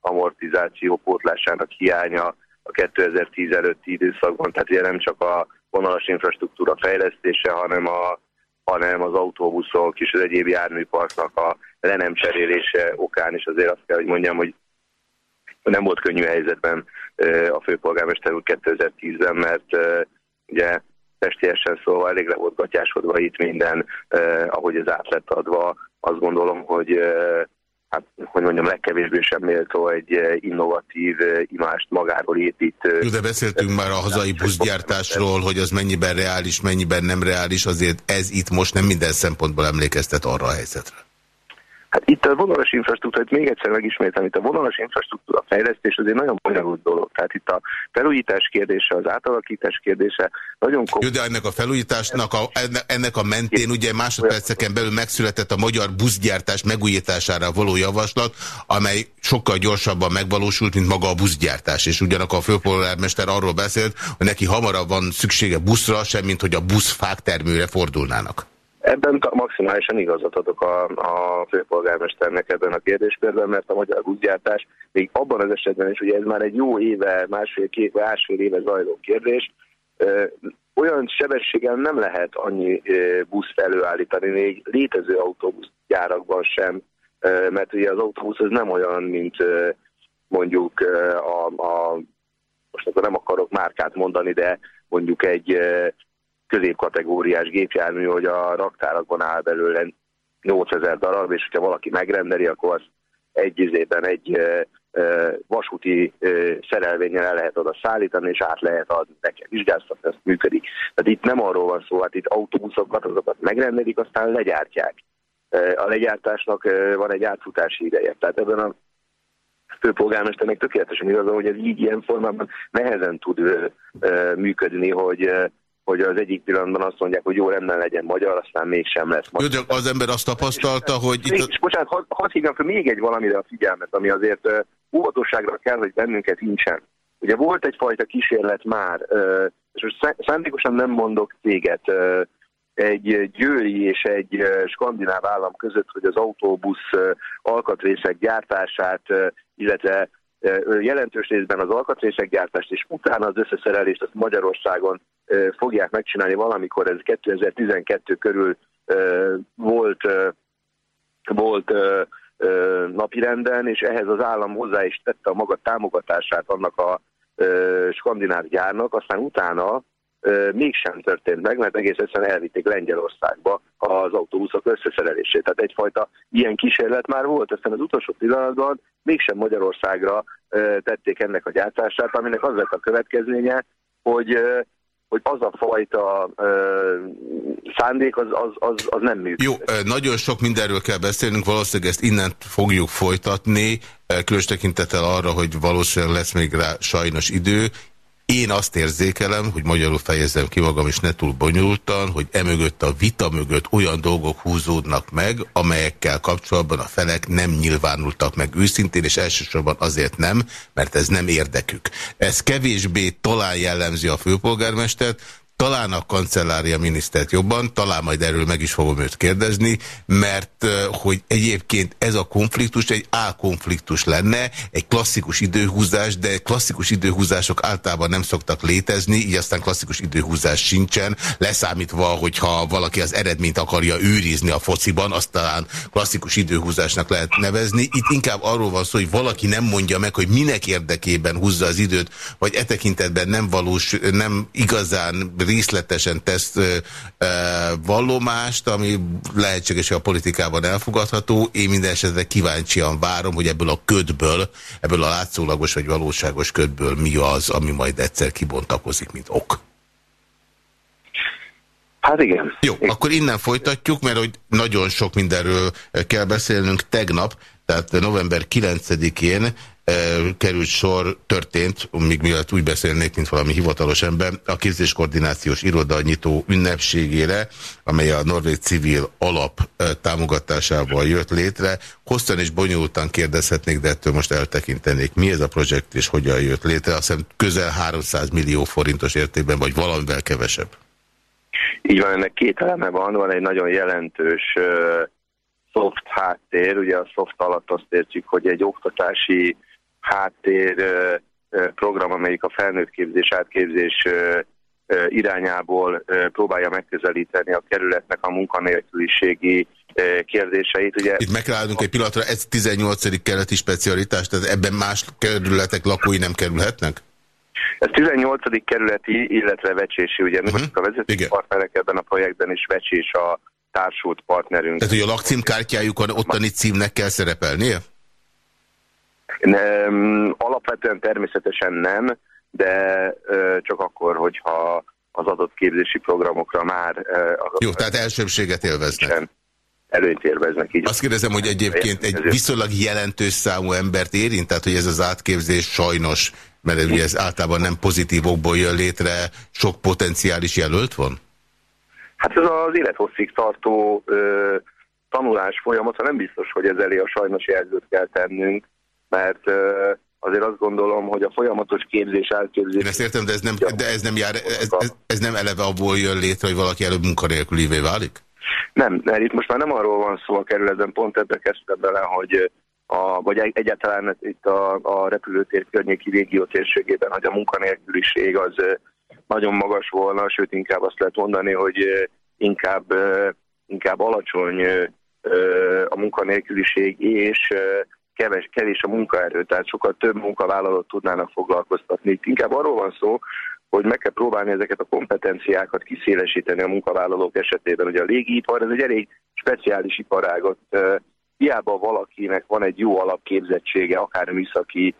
amortizáció pótlásának hiánya a 2010 előtti időszakban, tehát ugye nem csak a vonalas infrastruktúra fejlesztése, hanem a hanem az autóbuszok és az egyéb járműparknak a le nem cserélése okán is azért azt kell, hogy mondjam, hogy nem volt könnyű helyzetben a főpolgármester úr 2010-ben, mert ugye testiesen szóval elég le volt gatyásodva itt minden, ahogy ez át lett adva. Azt gondolom, hogy hát, hogy mondjam, legkevésbé sem méltó egy eh, innovatív eh, imást magáról építő. De beszéltünk már a hazai buszgyártásról, hogy az mennyiben reális, mennyiben nem reális, azért ez itt most nem minden szempontból emlékeztet arra a helyzetre. Itt a vonalas infrastruktúra, itt még egyszer megismétem, itt a vonalas infrastruktúra fejlesztés azért nagyon bonyolult dolog. Tehát itt a felújítás kérdése, az átalakítás kérdése nagyon komoly. Jó, de ennek a felújításnak, a, ennek a mentén ugye másodperceken belül megszületett a magyar buszgyártás megújítására való javaslat, amely sokkal gyorsabban megvalósult, mint maga a buszgyártás. És ugyanakkor a főpolgármester arról beszélt, hogy neki hamarabb van szüksége buszra, sem, mint hogy a buszfák termőre fordulnának. Ebben maximálisan igazat adok a, a főpolgármesternek ebben a kérdéskörben, mert a magyar buszgyártás még abban az esetben is, ugye ez már egy jó éve, másfél, két, másfél éve zajló kérdés, olyan sebességgel nem lehet annyi buszt előállítani, még létező autóbuszgyárakban sem, mert ugye az autóbusz az nem olyan, mint mondjuk a, a most akkor nem akarok márkát mondani, de mondjuk egy középkategóriás gépjármű, hogy a raktárakban áll belőle 8000 darab, és hogyha valaki megrendeli, akkor az egy izében, egy vasúti szerelvényen el lehet oda szállítani, és át lehet adni nekem vizsgáztatni, ez működik. Tehát itt nem arról van szó, hát itt autóbuszokat, azokat megrendelik, aztán legyártják. A legyártásnak van egy átfutási ideje. Tehát ebben a főpolgármesternek tökéletesen igazán, hogy ez így ilyen formában nehezen tud működni, hogy hogy az egyik pillanatban azt mondják, hogy jó, rendben legyen magyar, aztán mégsem lesz magyar. Jó, az ember azt tapasztalta, hogy... Itt a... Bocsánat, hadd had hívjam fel még egy valamire a figyelmet, ami azért uh, óvatosságra kell, hogy bennünket nincsen. Ugye volt egyfajta kísérlet már, uh, és most szándékosan nem mondok téged, uh, egy győri és egy skandináv állam között, hogy az autóbusz alkatrészek gyártását, illetve jelentős részben az alkatrészek gyártást, és utána az összeszerelést azt Magyarországon fogják megcsinálni valamikor, ez 2012 körül volt, volt napirenden, és ehhez az állam hozzá is tette a maga támogatását annak a skandináv gyárnak, aztán utána mégsem történt meg, mert egész egyszerűen elvitték Lengyelországba az autóbuszok összeszerelését. Tehát egyfajta ilyen kísérlet már volt, aztán az utolsó pillanatban mégsem Magyarországra tették ennek a gyártását, aminek az lett a következménye, hogy hogy az a fajta szándék az, az, az, az nem működik. Jó, nagyon sok mindenről kell beszélnünk, valószínűleg ezt innen fogjuk folytatni, különös tekintettel arra, hogy valószínűleg lesz még rá sajnos idő. Én azt érzékelem, hogy magyarul fejezem ki magam, és ne túl bonyolultan, hogy emögött a vita mögött olyan dolgok húzódnak meg, amelyekkel kapcsolatban a felek nem nyilvánultak meg őszintén, és elsősorban azért nem, mert ez nem érdekük. Ez kevésbé talán jellemzi a főpolgármestert, talán a kancellária minisztert jobban, talán majd erről meg is fogom őt kérdezni, mert hogy egyébként ez a konfliktus egy álkonfliktus lenne, egy klasszikus időhúzás, de klasszikus időhúzások általában nem szoktak létezni, így aztán klasszikus időhúzás sincsen, leszámítva, hogyha valaki az eredményt akarja őrizni a fociban, azt talán klasszikus időhúzásnak lehet nevezni. Itt inkább arról van szó, hogy valaki nem mondja meg, hogy minek érdekében húzza az időt, vagy e tekintetben nem valós, nem igazán részletesen tesz vallomást, ami lehetséges, hogy a politikában elfogadható. Én minden esetre kíváncsian várom, hogy ebből a ködből, ebből a látszólagos vagy valóságos ködből mi az, ami majd egyszer kibontakozik, mint ok. Hát igen. Jó, akkor innen folytatjuk, mert hogy nagyon sok mindenről kell beszélnünk tegnap, tehát november 9-én került sor, történt, még mielőtt úgy beszélnék, mint valami hivatalos ember, a képzéskoordinációs iroda nyitó ünnepségére, amely a Norvég Civil Alap támogatásával jött létre. Hosszan és bonyolultan kérdezhetnék, de ettől most eltekintenék. Mi ez a projekt és hogyan jött létre? Azt hiszem közel 300 millió forintos értékben, vagy valamivel kevesebb. Így van, ennek két eleme van, van egy nagyon jelentős soft háttér, ugye a soft alatt azt értjük, hogy egy oktatási háttér program, amelyik a felnőtt képzés, átképzés irányából próbálja megközelíteni a kerületnek a munkanélküliségi kérdéseit. Ugye... Itt meg kell egy pillanatra, ez 18. keleti specialitás, tehát ebben más kerületek lakói nem kerülhetnek? Ez 18. kerületi, illetve vecsési, ugye mi uh. -huh. a vezető Igen. partnerek ebben a projektben is vecsés a társult partnerünk. Tehát, hogy a lakcímkártyájukon ottani címnek kell szerepelnie? Nem, alapvetően természetesen nem, de csak akkor, hogyha az adott képzési programokra már... Jó, tehát elsőbséget élveznek. Előnyt élveznek. Így Azt kérdezem, hogy egyébként egy viszonylag jelentős számú embert érint, tehát hogy ez az átképzés sajnos, mert ugye ez általában nem pozitívokból jön létre, sok potenciális jelölt van? Hát ez az élethosszig tartó ö, tanulás folyamata nem biztos, hogy ez elé a sajnos jelzőt kell tennünk, mert azért azt gondolom, hogy a folyamatos képzés, elképzés... Én ezt értem, de ez nem, de ez nem, jár, ez, ez, ez nem eleve abból jön létre, hogy valaki előbb munkanélkülévé válik? Nem, mert itt most már nem arról van szó a kerületben, pont ebbe kezdtem bele, hogy a, vagy egyáltalán itt a, a repülőtér környéki régió térségében, hogy a munkanélküliség az nagyon magas volna, sőt inkább azt lehet mondani, hogy inkább, inkább alacsony a munkanélküliség, és keves, kevés a munkaerő, tehát sokkal több munkavállalót tudnának foglalkoztatni. Itt inkább arról van szó, hogy meg kell próbálni ezeket a kompetenciákat kiszélesíteni a munkavállalók esetében. Ugye a légipar ez egy elég speciális iparágot. Hiába valakinek van egy jó alapképzettsége, akár műszaki,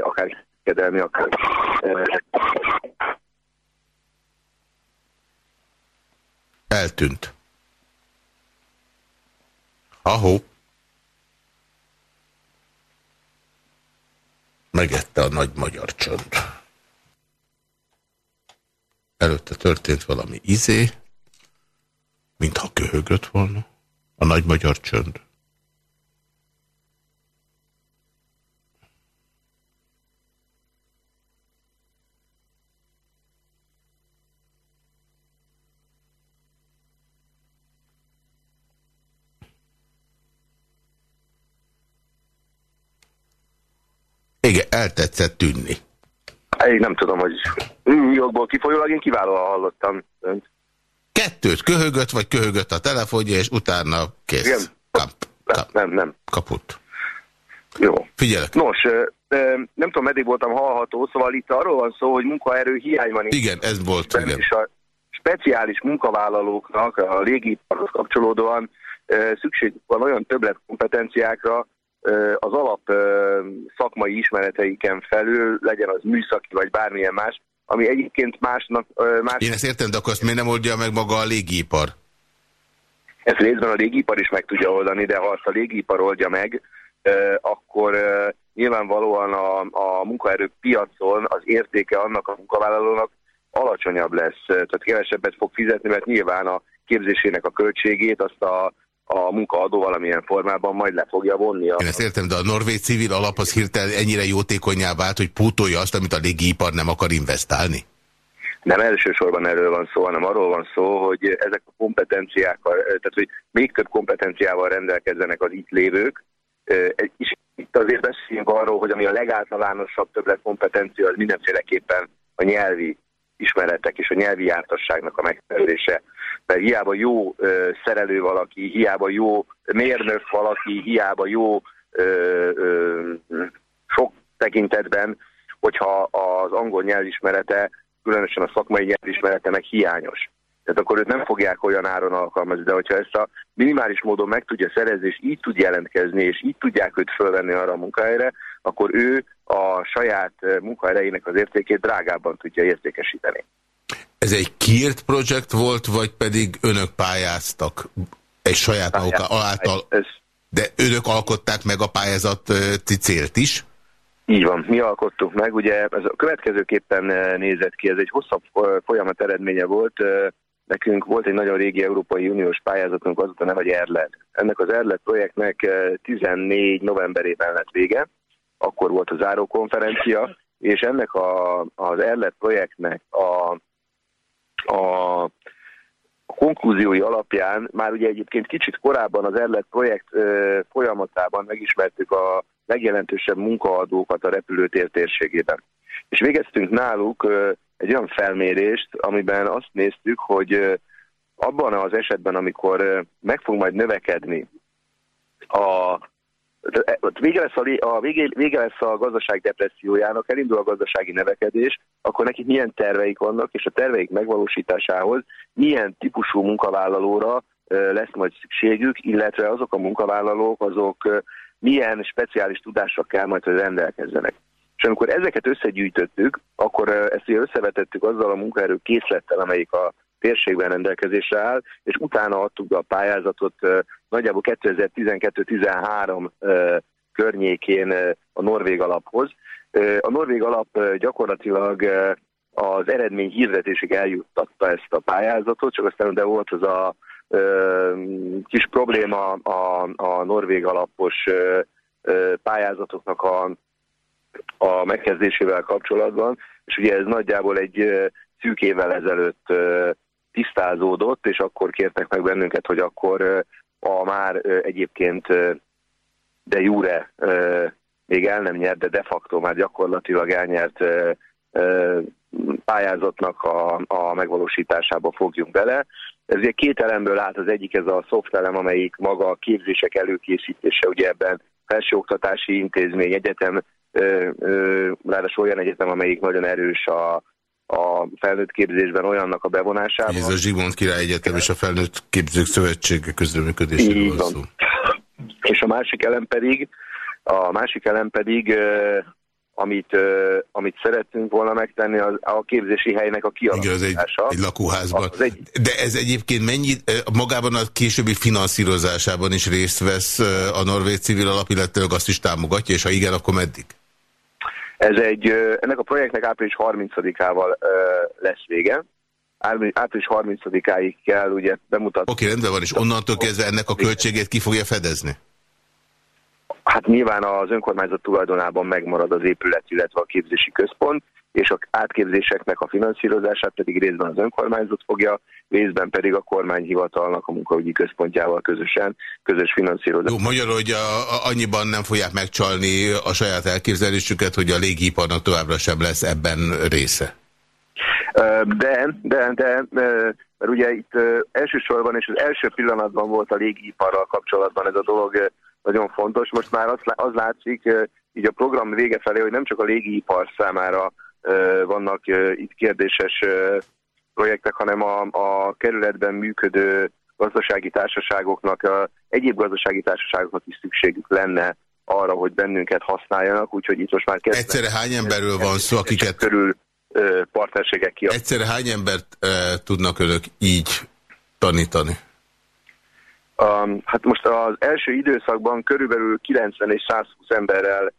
akár kedelmi, akár... Eltűnt. Ahó. Megette a nagy magyar csönd. Előtte történt valami izé, mintha köhögött volna. A nagy magyar csönd. Igen, eltetszett tűnni. Én nem tudom, hogy jogból kifolyólag én kiválóan hallottam önt. Kettőt köhögött, vagy köhögött a telefonja, és utána kész. Igen. Kap, kap, nem, nem. Kaput. Jó. Figyelek. Nos, nem tudom, meddig voltam hallható, szóval itt arról van szó, hogy munkaerő hiány van. Igen, ez volt, igen. És a speciális munkavállalóknak a légiparhoz kapcsolódóan szükség van olyan többlet kompetenciákra, az alap szakmai ismereteiken felül, legyen az műszaki vagy bármilyen más, ami egyébként másnak... Más... Én ezt értem, de akkor azt miért nem oldja meg maga a légipar? Ezt részben a légipar is meg tudja oldani, de ha azt a légipar oldja meg, akkor nyilvánvalóan a, a munkaerő piacon az értéke annak a munkavállalónak alacsonyabb lesz, tehát kevesebbet fog fizetni, mert nyilván a képzésének a költségét azt a, a munkaadó valamilyen formában majd le fogja vonni. Én ezt értem, de a norvég civil alap az hirtelen ennyire jótékonyá vált, hogy pótolja azt, amit a légipar nem akar investálni? Nem elsősorban erről van szó, hanem arról van szó, hogy ezek a kompetenciákkal, tehát hogy még több kompetenciával rendelkezzenek az itt lévők, és itt azért beszéljünk arról, hogy ami a legáltalánosabb többlet kompetencia, az mindenféleképpen a nyelvi ismeretek és a nyelvi jártasságnak a megfelelőse. Mert hiába jó ö, szerelő valaki, hiába jó mérnök valaki, hiába jó ö, ö, sok tekintetben, hogyha az angol nyelvismerete, különösen a szakmai nyelvismerete meg hiányos tehát akkor őt nem fogják olyan áron alkalmazni, de hogyha ezt a minimális módon meg tudja szerezni, és így tud jelentkezni, és így tudják őt fölvenni arra a munkahelyre, akkor ő a saját munkahelyeinek az értékét drágábban tudja értékesíteni. Ez egy kiírt projekt volt, vagy pedig önök pályáztak egy saját maguk által, ez, de önök alkották meg a pályázati célt is? Így van, mi alkottuk meg, ugye ez a következőképpen nézett ki, ez egy hosszabb folyamat eredménye volt, Nekünk volt egy nagyon régi Európai Uniós pályázatunk, azóta nem, hogy Erlet. Ennek az Erlet projektnek 14 eh, novemberében lett vége, akkor volt a zárókonferencia, és ennek a, az Erlet projektnek a, a konklúziói alapján már ugye egyébként kicsit korábban az Erlet projekt folyamatában megismertük a legjelentősebb munkaadókat a repülőtér térségében. És végeztünk náluk egy olyan felmérést, amiben azt néztük, hogy abban az esetben, amikor meg fog majd növekedni a vége lesz a, a, vége, vége lesz a gazdaság depressziójának, elindul a gazdasági növekedés, akkor nekik milyen terveik vannak, és a terveik megvalósításához milyen típusú munkavállalóra lesz majd szükségük, illetve azok a munkavállalók, azok milyen speciális tudásra kell majd, hogy rendelkezzenek. És amikor ezeket összegyűjtöttük, akkor ezt összevetettük azzal a munkaerő készlettel, amelyik a térségben rendelkezésre áll, és utána adtuk be a pályázatot nagyjából 2012-13 környékén a Norvég alaphoz. A Norvég alap gyakorlatilag az eredmény hirdetésig eljuttatta ezt a pályázatot, csak aztán de volt az a kis probléma a, a norvég alapos pályázatoknak a a megkezdésével kapcsolatban, és ugye ez nagyjából egy szűk évvel ezelőtt tisztázódott, és akkor kértek meg bennünket, hogy akkor a már egyébként de jure még el nem nyert, de de facto már gyakorlatilag elnyert pályázatnak a, a megvalósításába fogjunk bele. Ez ugye két elemből állt, az egyik ez a soft elem, amelyik maga a képzések előkészítése, ugye ebben felsőoktatási intézmény, egyetem ráadásul olyan egyetem, amelyik nagyon erős a, a felnőtt képzésben olyannak a bevonásában. Ez a Zsigmond Király Egyetem és a Felnőtt Képzők Szövetsége közreműködéséről van szó. És a másik elem pedig, a másik elem pedig, amit, amit szerettünk volna megtenni, az a képzési helynek a kialakítása. Igen, az egy, egy lakóházban. Az egy... De ez egyébként mennyi, magában a későbbi finanszírozásában is részt vesz a Norvég Civil Alap, illetve azt is támogatja, és ha igen, akkor meddig? Ez egy, ennek a projektnek április 30-ával lesz vége. Április 30-áig kell ugye bemutatni. Oké, rendben van, és onnantól kezdve ennek a költségét ki fogja fedezni? Hát nyilván az önkormányzat tulajdonában megmarad az épület, illetve a képzési központ, és a átképzéseknek a finanszírozását pedig részben az önkormányzat fogja, részben pedig a kormányhivatalnak a munkaügyi központjával közösen, közös finanszírozás. Jó, magyarul, hogy a, a, annyiban nem fogják megcsalni a saját elképzelésüket, hogy a légiparnak továbbra sem lesz ebben része. De, de, de, mert ugye itt elsősorban és az első pillanatban volt a légiparral kapcsolatban ez a dolog nagyon fontos. Most már az, az látszik így a program vége felé, hogy nem csak a légipar számára vannak itt kérdéses projektek, hanem a, a kerületben működő gazdasági társaságoknak, a, egyéb gazdasági társaságoknak is szükségük lenne arra, hogy bennünket használjanak, úgyhogy itt most már kezdve... Egyszerre hány emberről van szó, akiket... Körül partnerségek ki. Egyszerre hány embert tudnak önök így tanítani? Um, hát most az első időszakban körülbelül 90 és 120 emberrel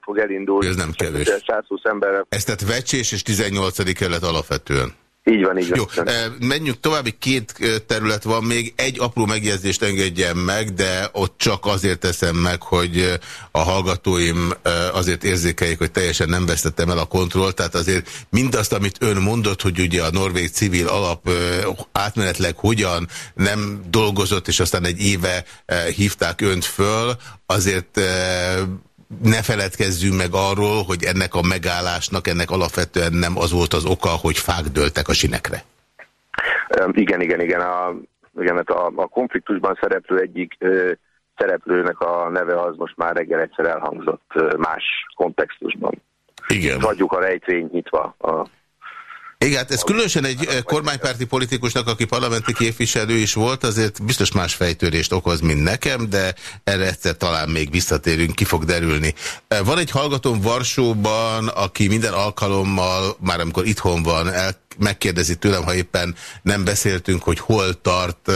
fog elindulni. Ez nem kevés. 120 emberrel. Ez tehát vecsés és 18. kelet alapvetően. Így van, így van. Jó, menjünk további két terület van még, egy apró megjegyzést engedjen meg, de ott csak azért teszem meg, hogy a hallgatóim azért érzékeljék, hogy teljesen nem vesztettem el a kontrollt, tehát azért mindazt, amit ön mondott, hogy ugye a norvég civil alap átmenetleg hogyan nem dolgozott, és aztán egy éve hívták önt föl, azért ne feledkezzünk meg arról, hogy ennek a megállásnak, ennek alapvetően nem az volt az oka, hogy fák dőltek a sinekre. Igen, igen, igen. A, igen, hát a, a konfliktusban szereplő egyik ö, szereplőnek a neve az most már reggel egyszer elhangzott ö, más kontextusban. Igen. Hagyjuk a rejtvényt nyitva a igen, hát ez különösen egy eh, kormánypárti politikusnak, aki parlamenti képviselő is volt, azért biztos más fejtörést okoz, mint nekem, de erre egyszer talán még visszatérünk, ki fog derülni. Eh, van egy hallgatóm Varsóban, aki minden alkalommal, már amikor itthon van, el megkérdezi tőlem, ha éppen nem beszéltünk, hogy hol tart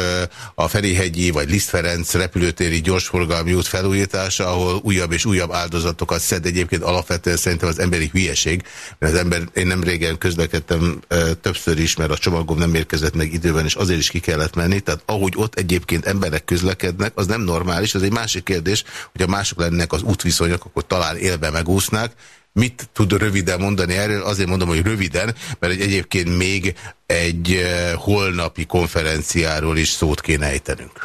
a Ferihegyi vagy Liszt Ferenc repülőtéri gyorsforgalmi út felújítása, ahol újabb és újabb áldozatokat szed. Egyébként alapvetően szerintem az emberi hülyeség, mert az ember, én nem régen közlekedtem többször is, mert a csomagom nem érkezett meg időben, és azért is ki kellett menni. Tehát ahogy ott egyébként emberek közlekednek, az nem normális. Az egy másik kérdés, hogy a mások lennek az útviszonyok, akkor talán élve megúsznák. Mit tud röviden mondani erről? Azért mondom, hogy röviden, mert egy egyébként még egy eh, holnapi konferenciáról is szót kéne ejtenünk.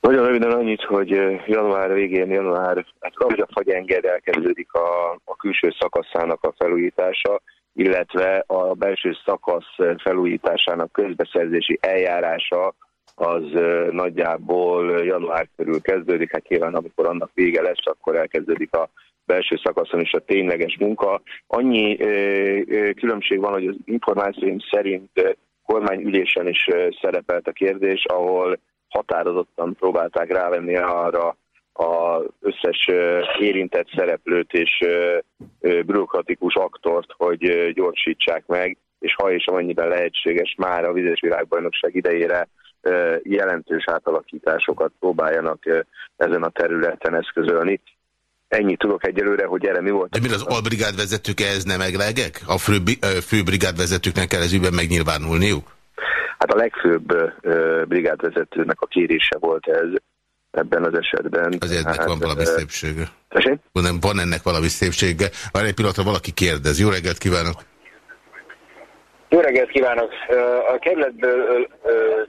Nagyon röviden annyit, hogy eh, január végén, január, hát a fagyenged elkezdődik a, a külső szakaszának a felújítása, illetve a belső szakasz felújításának közbeszerzési eljárása az eh, nagyjából január körül kezdődik, hát nyilván amikor annak vége lesz, akkor elkezdődik a belső szakaszon is a tényleges munka. Annyi különbség van, hogy az információim szerint kormányülésen is szerepelt a kérdés, ahol határozottan próbálták rávenni arra az összes érintett szereplőt és bürokratikus aktort, hogy gyorsítsák meg, és ha és amennyiben lehetséges már a vizes világbajnokság idejére jelentős átalakításokat próbáljanak ezen a területen eszközölni. Ennyit tudok egyelőre, hogy erre mi volt. De mi az albrigád vezetők ez nem meglegek? A fő, fő brigádvezetőknek kell ez ügyben megnyilvánulniuk? Hát a legfőbb uh, brigádvezetőnek a kérése volt ez ebben az esetben. Azért ennek hát, van valami uh, szépsége. Mondom, van ennek valami szépsége. Várj egy pillanatra, valaki kérdez. Jó reggelt kívánok! Jó reggelt kívánok! A kerületből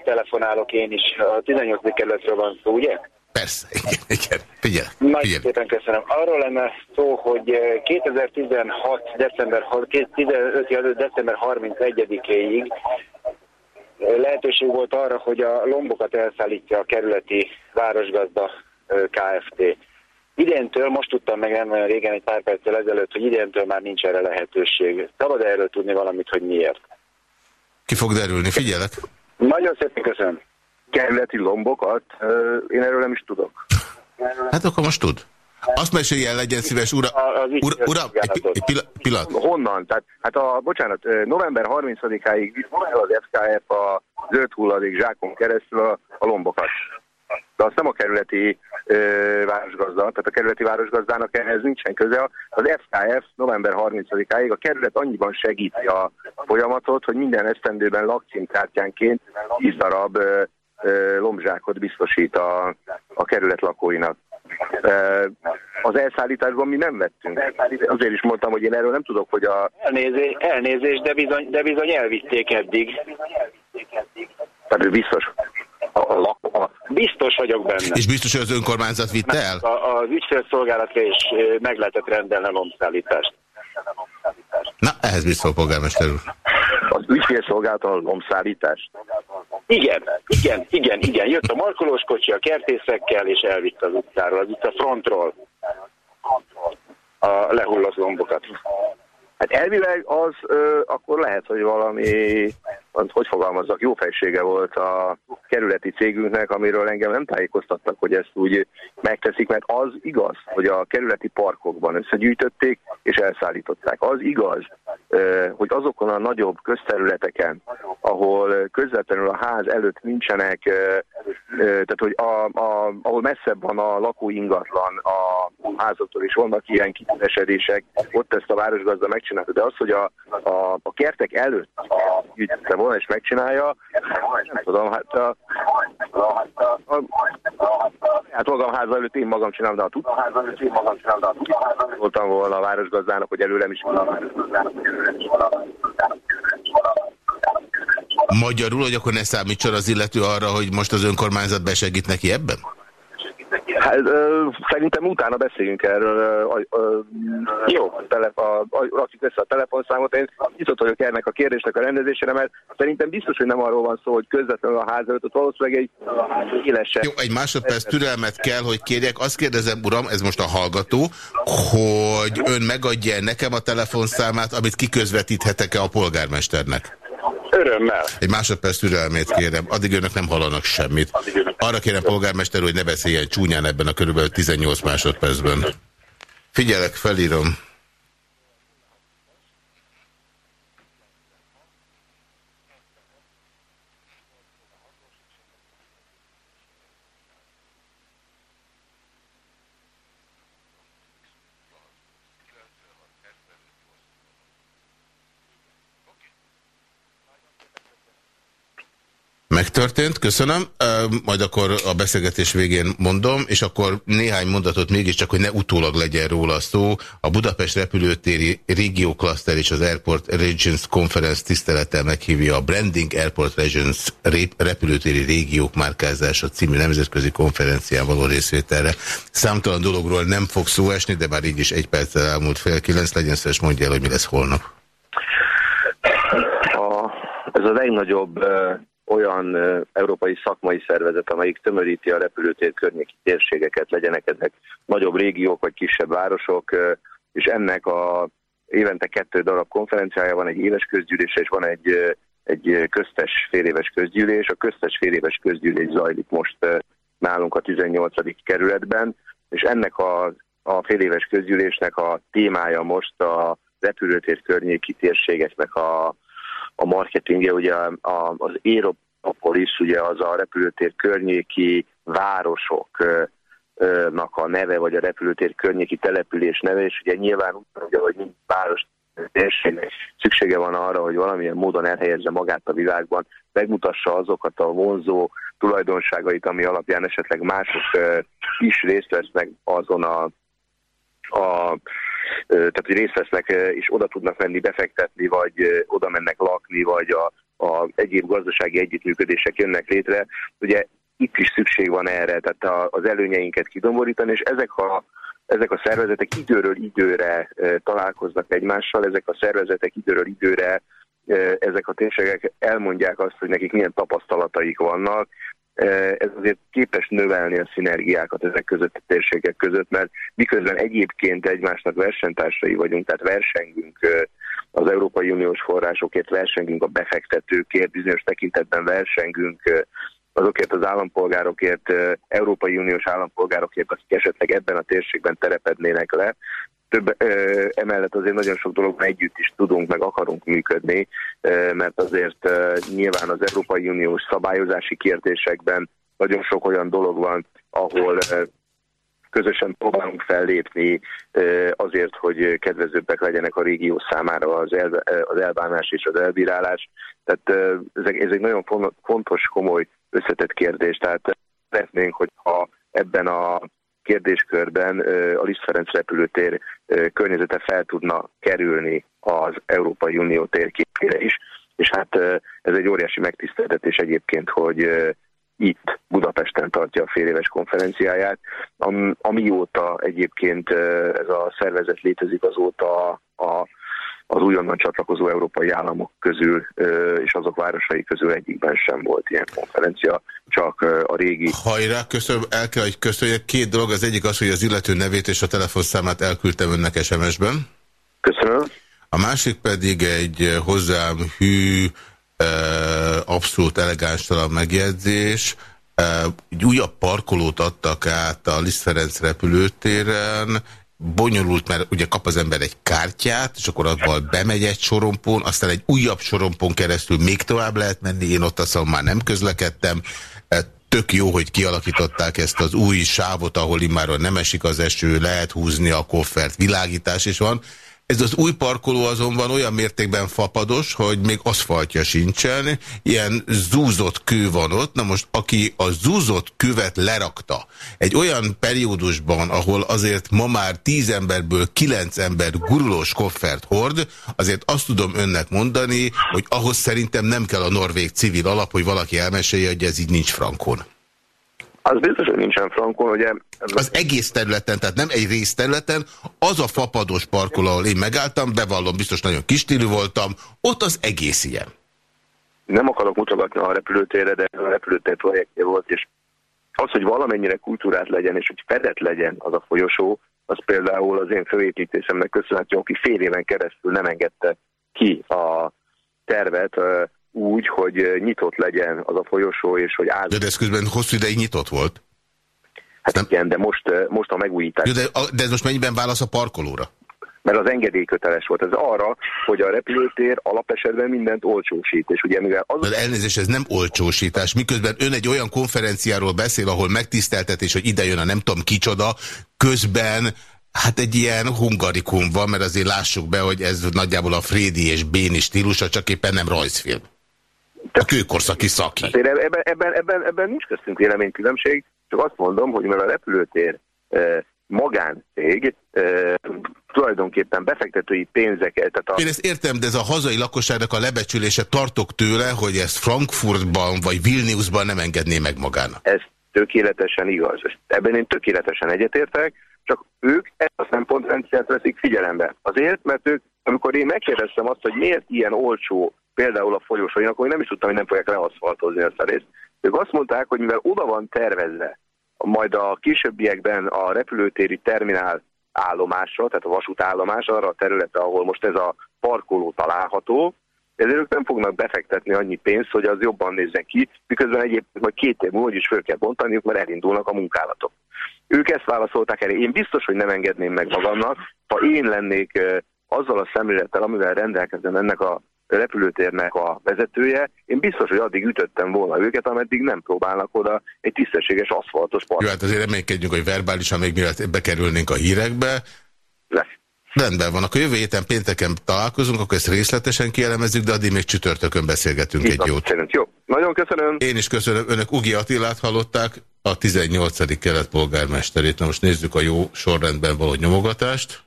telefonálok én is. A 18. kerületről van szó, ugye? Persze, igen, igen. Figyelj, Nagy figyelj. szépen köszönöm. Arról lenne szó, hogy 2016. Eh, december, 2015. december 31-éig eh, lehetőség volt arra, hogy a lombokat elszállítja a kerületi városgazda eh, KFT. Idéntől, most tudtam meg nem olyan régen, egy pár perccel ezelőtt, hogy idéntől már nincs erre lehetőség. Szabad erről tudni valamit, hogy miért? Ki fog derülni, figyelek. Nagyon szépen köszönöm kerületi lombokat, én erről nem is tudok. Hát akkor most tud. Azt mesélj el, legyen szíves, ura, ura, ura egy, egy pillanat. Honnan? Tehát, hát a, bocsánat, november 30-áig viszont az FKF a zöld hulladék zsákon keresztül a, a lombokat. De azt nem a kerületi ö, városgazda, tehát a kerületi városgazdának ehhez nincsen köze. Az FKF november 30-áig a kerület annyiban segíti a folyamatot, hogy minden esztendőben lakcímkártyánként 10 darab lombzsákot biztosít a, a kerület lakóinak. Az elszállításban mi nem vettünk. Azért is mondtam, hogy én erről nem tudok, hogy a... Elnézés, elnézés de, bizony, de bizony elvitték eddig. Tehát biztos. A, a, a, biztos vagyok benne. És biztos, hogy az önkormányzat vitte el? A, az ügyfélszolgálatra is meg lehetett rendelni a lombszállítást. Na, ehhez biztos, polgármester úr. Az ügyfélszolgálat a lombszállítást? Igen, igen, igen, igen. Jött a markolós kocsi a kertészekkel, és elvitt az utcáról, az utca frontról a lehullott lombokat. Hát elvileg az ö, akkor lehet, hogy valami, hogy fogalmazzak, jó fejsége volt a kerületi cégünknek, amiről engem nem tájékoztattak, hogy ezt úgy megteszik, mert az igaz, hogy a kerületi parkokban összegyűjtötték és elszállították. Az igaz, hogy azokon a nagyobb közterületeken, ahol közvetlenül a ház előtt nincsenek, tehát hogy a, a, ahol messzebb van a lakóingatlan a házaktól, és vannak ilyen kitesedések, ott ezt a városgazda megcsinálta, de az, hogy a, a, a kertek előtt gyűjtette volna és megcsinálja, nem tudom, hát a, a, a, a, hát magam háza előtt én magam csinálom, de a tudtam, voltam volna a városgazdának, hogy előlem is van a városgazdának, Magyarul, hogy akkor ne számítson az illető arra, hogy most az önkormányzat besegít neki ebben? Hát, ö, szerintem utána beszéljünk erről. Ö, ö, jó, rakjuk össze a telefonszámot. Én nyitott vagyok ennek a kérdésnek a rendezésére, mert szerintem biztos, hogy nem arról van szó, hogy közvetlenül a ház előtt, ott valószínűleg egy élesebb. Jó, egy másodperc türelmet kell, hogy kérjek. Azt kérdezem, uram, ez most a hallgató, hogy ön megadja nekem a telefonszámát, amit kiközvetíthetek-e a polgármesternek? Örömmel. Egy másodperc türelmét kérem, addig önök nem hallanak semmit. Arra kérem polgármester, hogy ne beszéljen csúnyán ebben a körülbelül 18 másodpercben. Figyelek, felírom. Megtörtént, köszönöm. Majd akkor a beszélgetés végén mondom, és akkor néhány mondatot mégiscsak, hogy ne utólag legyen róla szó. A Budapest repülőtéri Régió Cluster és az Airport Regions Conference tisztelettel meghívja a Branding Airport Regions repülőtéri régiók márkázása című nemzetközi konferencián való részvételre. Számtalan dologról nem fog szó esni, de már így is egy perccel elmúlt fél kilenc. Legyen szíves, mondja el, hogy mi lesz holnap. A, ez a legnagyobb olyan európai szakmai szervezet, amelyik tömöríti a repülőtér környéki térségeket, legyenek ezek nagyobb régiók vagy kisebb városok, és ennek a évente kettő darab konferenciája van, egy éves közgyűlés, és van egy, egy köztes féléves közgyűlés. A köztes féléves közgyűlés zajlik most nálunk a 18. kerületben, és ennek a, a féléves közgyűlésnek a témája most a repülőtér környéki térségeknek a, a marketingje, ugye az Aeropolis, ugye az a repülőtér környéki városoknak a neve, vagy a repülőtér környéki település neve, és ugye nyilván úgy mondja, hogy mind város térségnek szüksége van arra, hogy valamilyen módon elhelyezze magát a világban, megmutassa azokat a vonzó tulajdonságait, ami alapján esetleg mások is részt vesznek azon a, a tehát hogy részt vesznek és oda tudnak menni befektetni, vagy oda mennek lakni, vagy a, a egyéb gazdasági együttműködések jönnek létre. Ugye itt is szükség van erre, tehát az előnyeinket kidomborítani, és ezek a, ezek a szervezetek időről időre találkoznak egymással, ezek a szervezetek időről időre ezek a térségek elmondják azt, hogy nekik milyen tapasztalataik vannak, ez azért képes növelni a szinergiákat ezek között a térségek között, mert miközben egyébként egymásnak versenytársai vagyunk, tehát versengünk az Európai Uniós forrásokért, versengünk a befektetőkért, bizonyos tekintetben versengünk azokért az állampolgárokért, Európai Uniós állampolgárokért, akik esetleg ebben a térségben terepednének le, több emellett azért nagyon sok dologban együtt is tudunk, meg akarunk működni, mert azért nyilván az Európai Uniós szabályozási kérdésekben nagyon sok olyan dolog van, ahol közösen próbálunk fellépni azért, hogy kedvezőbbek legyenek a régió számára az, el, az elbánás és az elbírálás. Tehát ez, egy nagyon fontos, komoly, összetett kérdés. Tehát szeretnénk, hogyha ebben a kérdéskörben a Liszt Ferenc repülőtér környezete fel tudna kerülni az Európai Unió térképére is, és hát ez egy óriási megtiszteltetés egyébként, hogy itt Budapesten tartja a fél éves konferenciáját. Am, amióta egyébként ez a szervezet létezik, azóta a az újonnan csatlakozó európai államok közül és azok városai közül egyikben sem volt ilyen konferencia, csak a régi. Hajrá, köszönöm, el kell, hogy köszönjek. Két dolog, az egyik az, hogy az illető nevét és a telefonszámát elküldtem önnek SMS-ben. Köszönöm. A másik pedig egy hozzám hű, abszolút elegánstalan megjegyzés. Egy újabb parkolót adtak át a Liszt Ferenc repülőtéren, bonyolult, mert ugye kap az ember egy kártyát, és akkor abban bemegy egy sorompón, aztán egy újabb sorompón keresztül még tovább lehet menni, én ott azt már nem közlekedtem, tök jó, hogy kialakították ezt az új sávot, ahol immáron nem esik az eső, lehet húzni a koffert, világítás is van, ez az új parkoló azonban olyan mértékben fapados, hogy még aszfaltja sincsen, ilyen zúzott kő van ott. Na most, aki a zúzott követ lerakta egy olyan periódusban, ahol azért ma már tíz emberből kilenc ember gurulós koffert hord, azért azt tudom önnek mondani, hogy ahhoz szerintem nem kell a norvég civil alap, hogy valaki elmesélje, hogy ez így nincs frankon. Az biztos, hogy nincsen frankon, ugye... Az egész területen, tehát nem egy részterületen, az a fapados parkol, ahol én megálltam, bevallom, biztos nagyon kistílű voltam, ott az egész ilyen. Nem akarok mutogatni a repülőtérre, de a repülőtér projektje volt, és az, hogy valamennyire kultúrát legyen, és hogy fedett legyen az a folyosó, az például az én főépítésemnek köszönhető, aki fél éven keresztül nem engedte ki a tervet, úgy, hogy nyitott legyen az a folyosó, és hogy áll... De ez közben hosszú ideig nyitott volt? Hát nem... igen, de most, most a megújítás... De, de ez most mennyiben válasz a parkolóra? Mert az engedély köteles volt. Ez arra, hogy a repülőtér alapesetben mindent olcsósít. És ugye mivel az... De elnézést, ez nem olcsósítás. Miközben ön egy olyan konferenciáról beszél, ahol megtiszteltetés, hogy ide jön a nem tudom kicsoda, közben Hát egy ilyen hungarikum van, mert azért lássuk be, hogy ez nagyjából a Frédi és Béni stílusa, csak éppen nem rajzfilm. A kőkorszaki szaki. Hát ebben, ebben, ebben, ebben nincs köztünk véleménykülönbség, csak azt mondom, hogy mivel a repülőtér e, magáncég e, tulajdonképpen befektetői pénzeket. Tehát a... Én ezt értem, de ez a hazai lakosságnak a lebecsülése tartok tőle, hogy ezt Frankfurtban vagy Vilniusban nem engedné meg magának. Ez tökéletesen igaz. Ebben én tökéletesen egyetértek, csak ők ezt a szempontrendszert veszik figyelembe. Azért, mert ők, amikor én megkérdeztem azt, hogy miért ilyen olcsó például a folyosóin, akkor nem is tudtam, hogy nem fogják leaszfaltozni ezt a részt. Ők azt mondták, hogy mivel oda van tervezve, majd a későbbiekben a repülőtéri terminál állomásra, tehát a vasútállomás arra a területre, ahol most ez a parkoló található, ezért ők nem fognak befektetni annyi pénzt, hogy az jobban nézzen ki, miközben egyébként majd két év múlva is föl kell bontaniuk, mert elindulnak a munkálatok. Ők ezt válaszolták el. Én biztos, hogy nem engedném meg magamnak, ha én lennék azzal a szemlélettel, amivel rendelkezem ennek a repülőtérnek a vezetője, én biztos, hogy addig ütöttem volna őket, ameddig nem próbálnak oda egy tisztességes aszfaltos parkot. Jó, hát azért reménykedjünk, hogy verbálisan még mielőtt bekerülnénk a hírekbe. Lesz. Rendben van, akkor jövő héten pénteken találkozunk, akkor ezt részletesen kielemezzük, de addig még csütörtökön beszélgetünk Itt egy jót. Szerint. Jó, nagyon köszönöm. Én is köszönöm. Önök Ugi Attilát hallották, a 18. kelet polgármesterét. Na most nézzük a jó sorrendben való nyomogatást.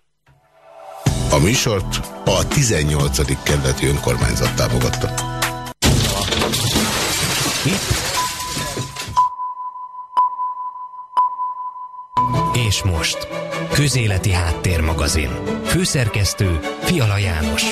A műsort a 18. kerületi önkormányzat támogatta. És most, Közéleti Háttérmagazin. Főszerkesztő Fiala János.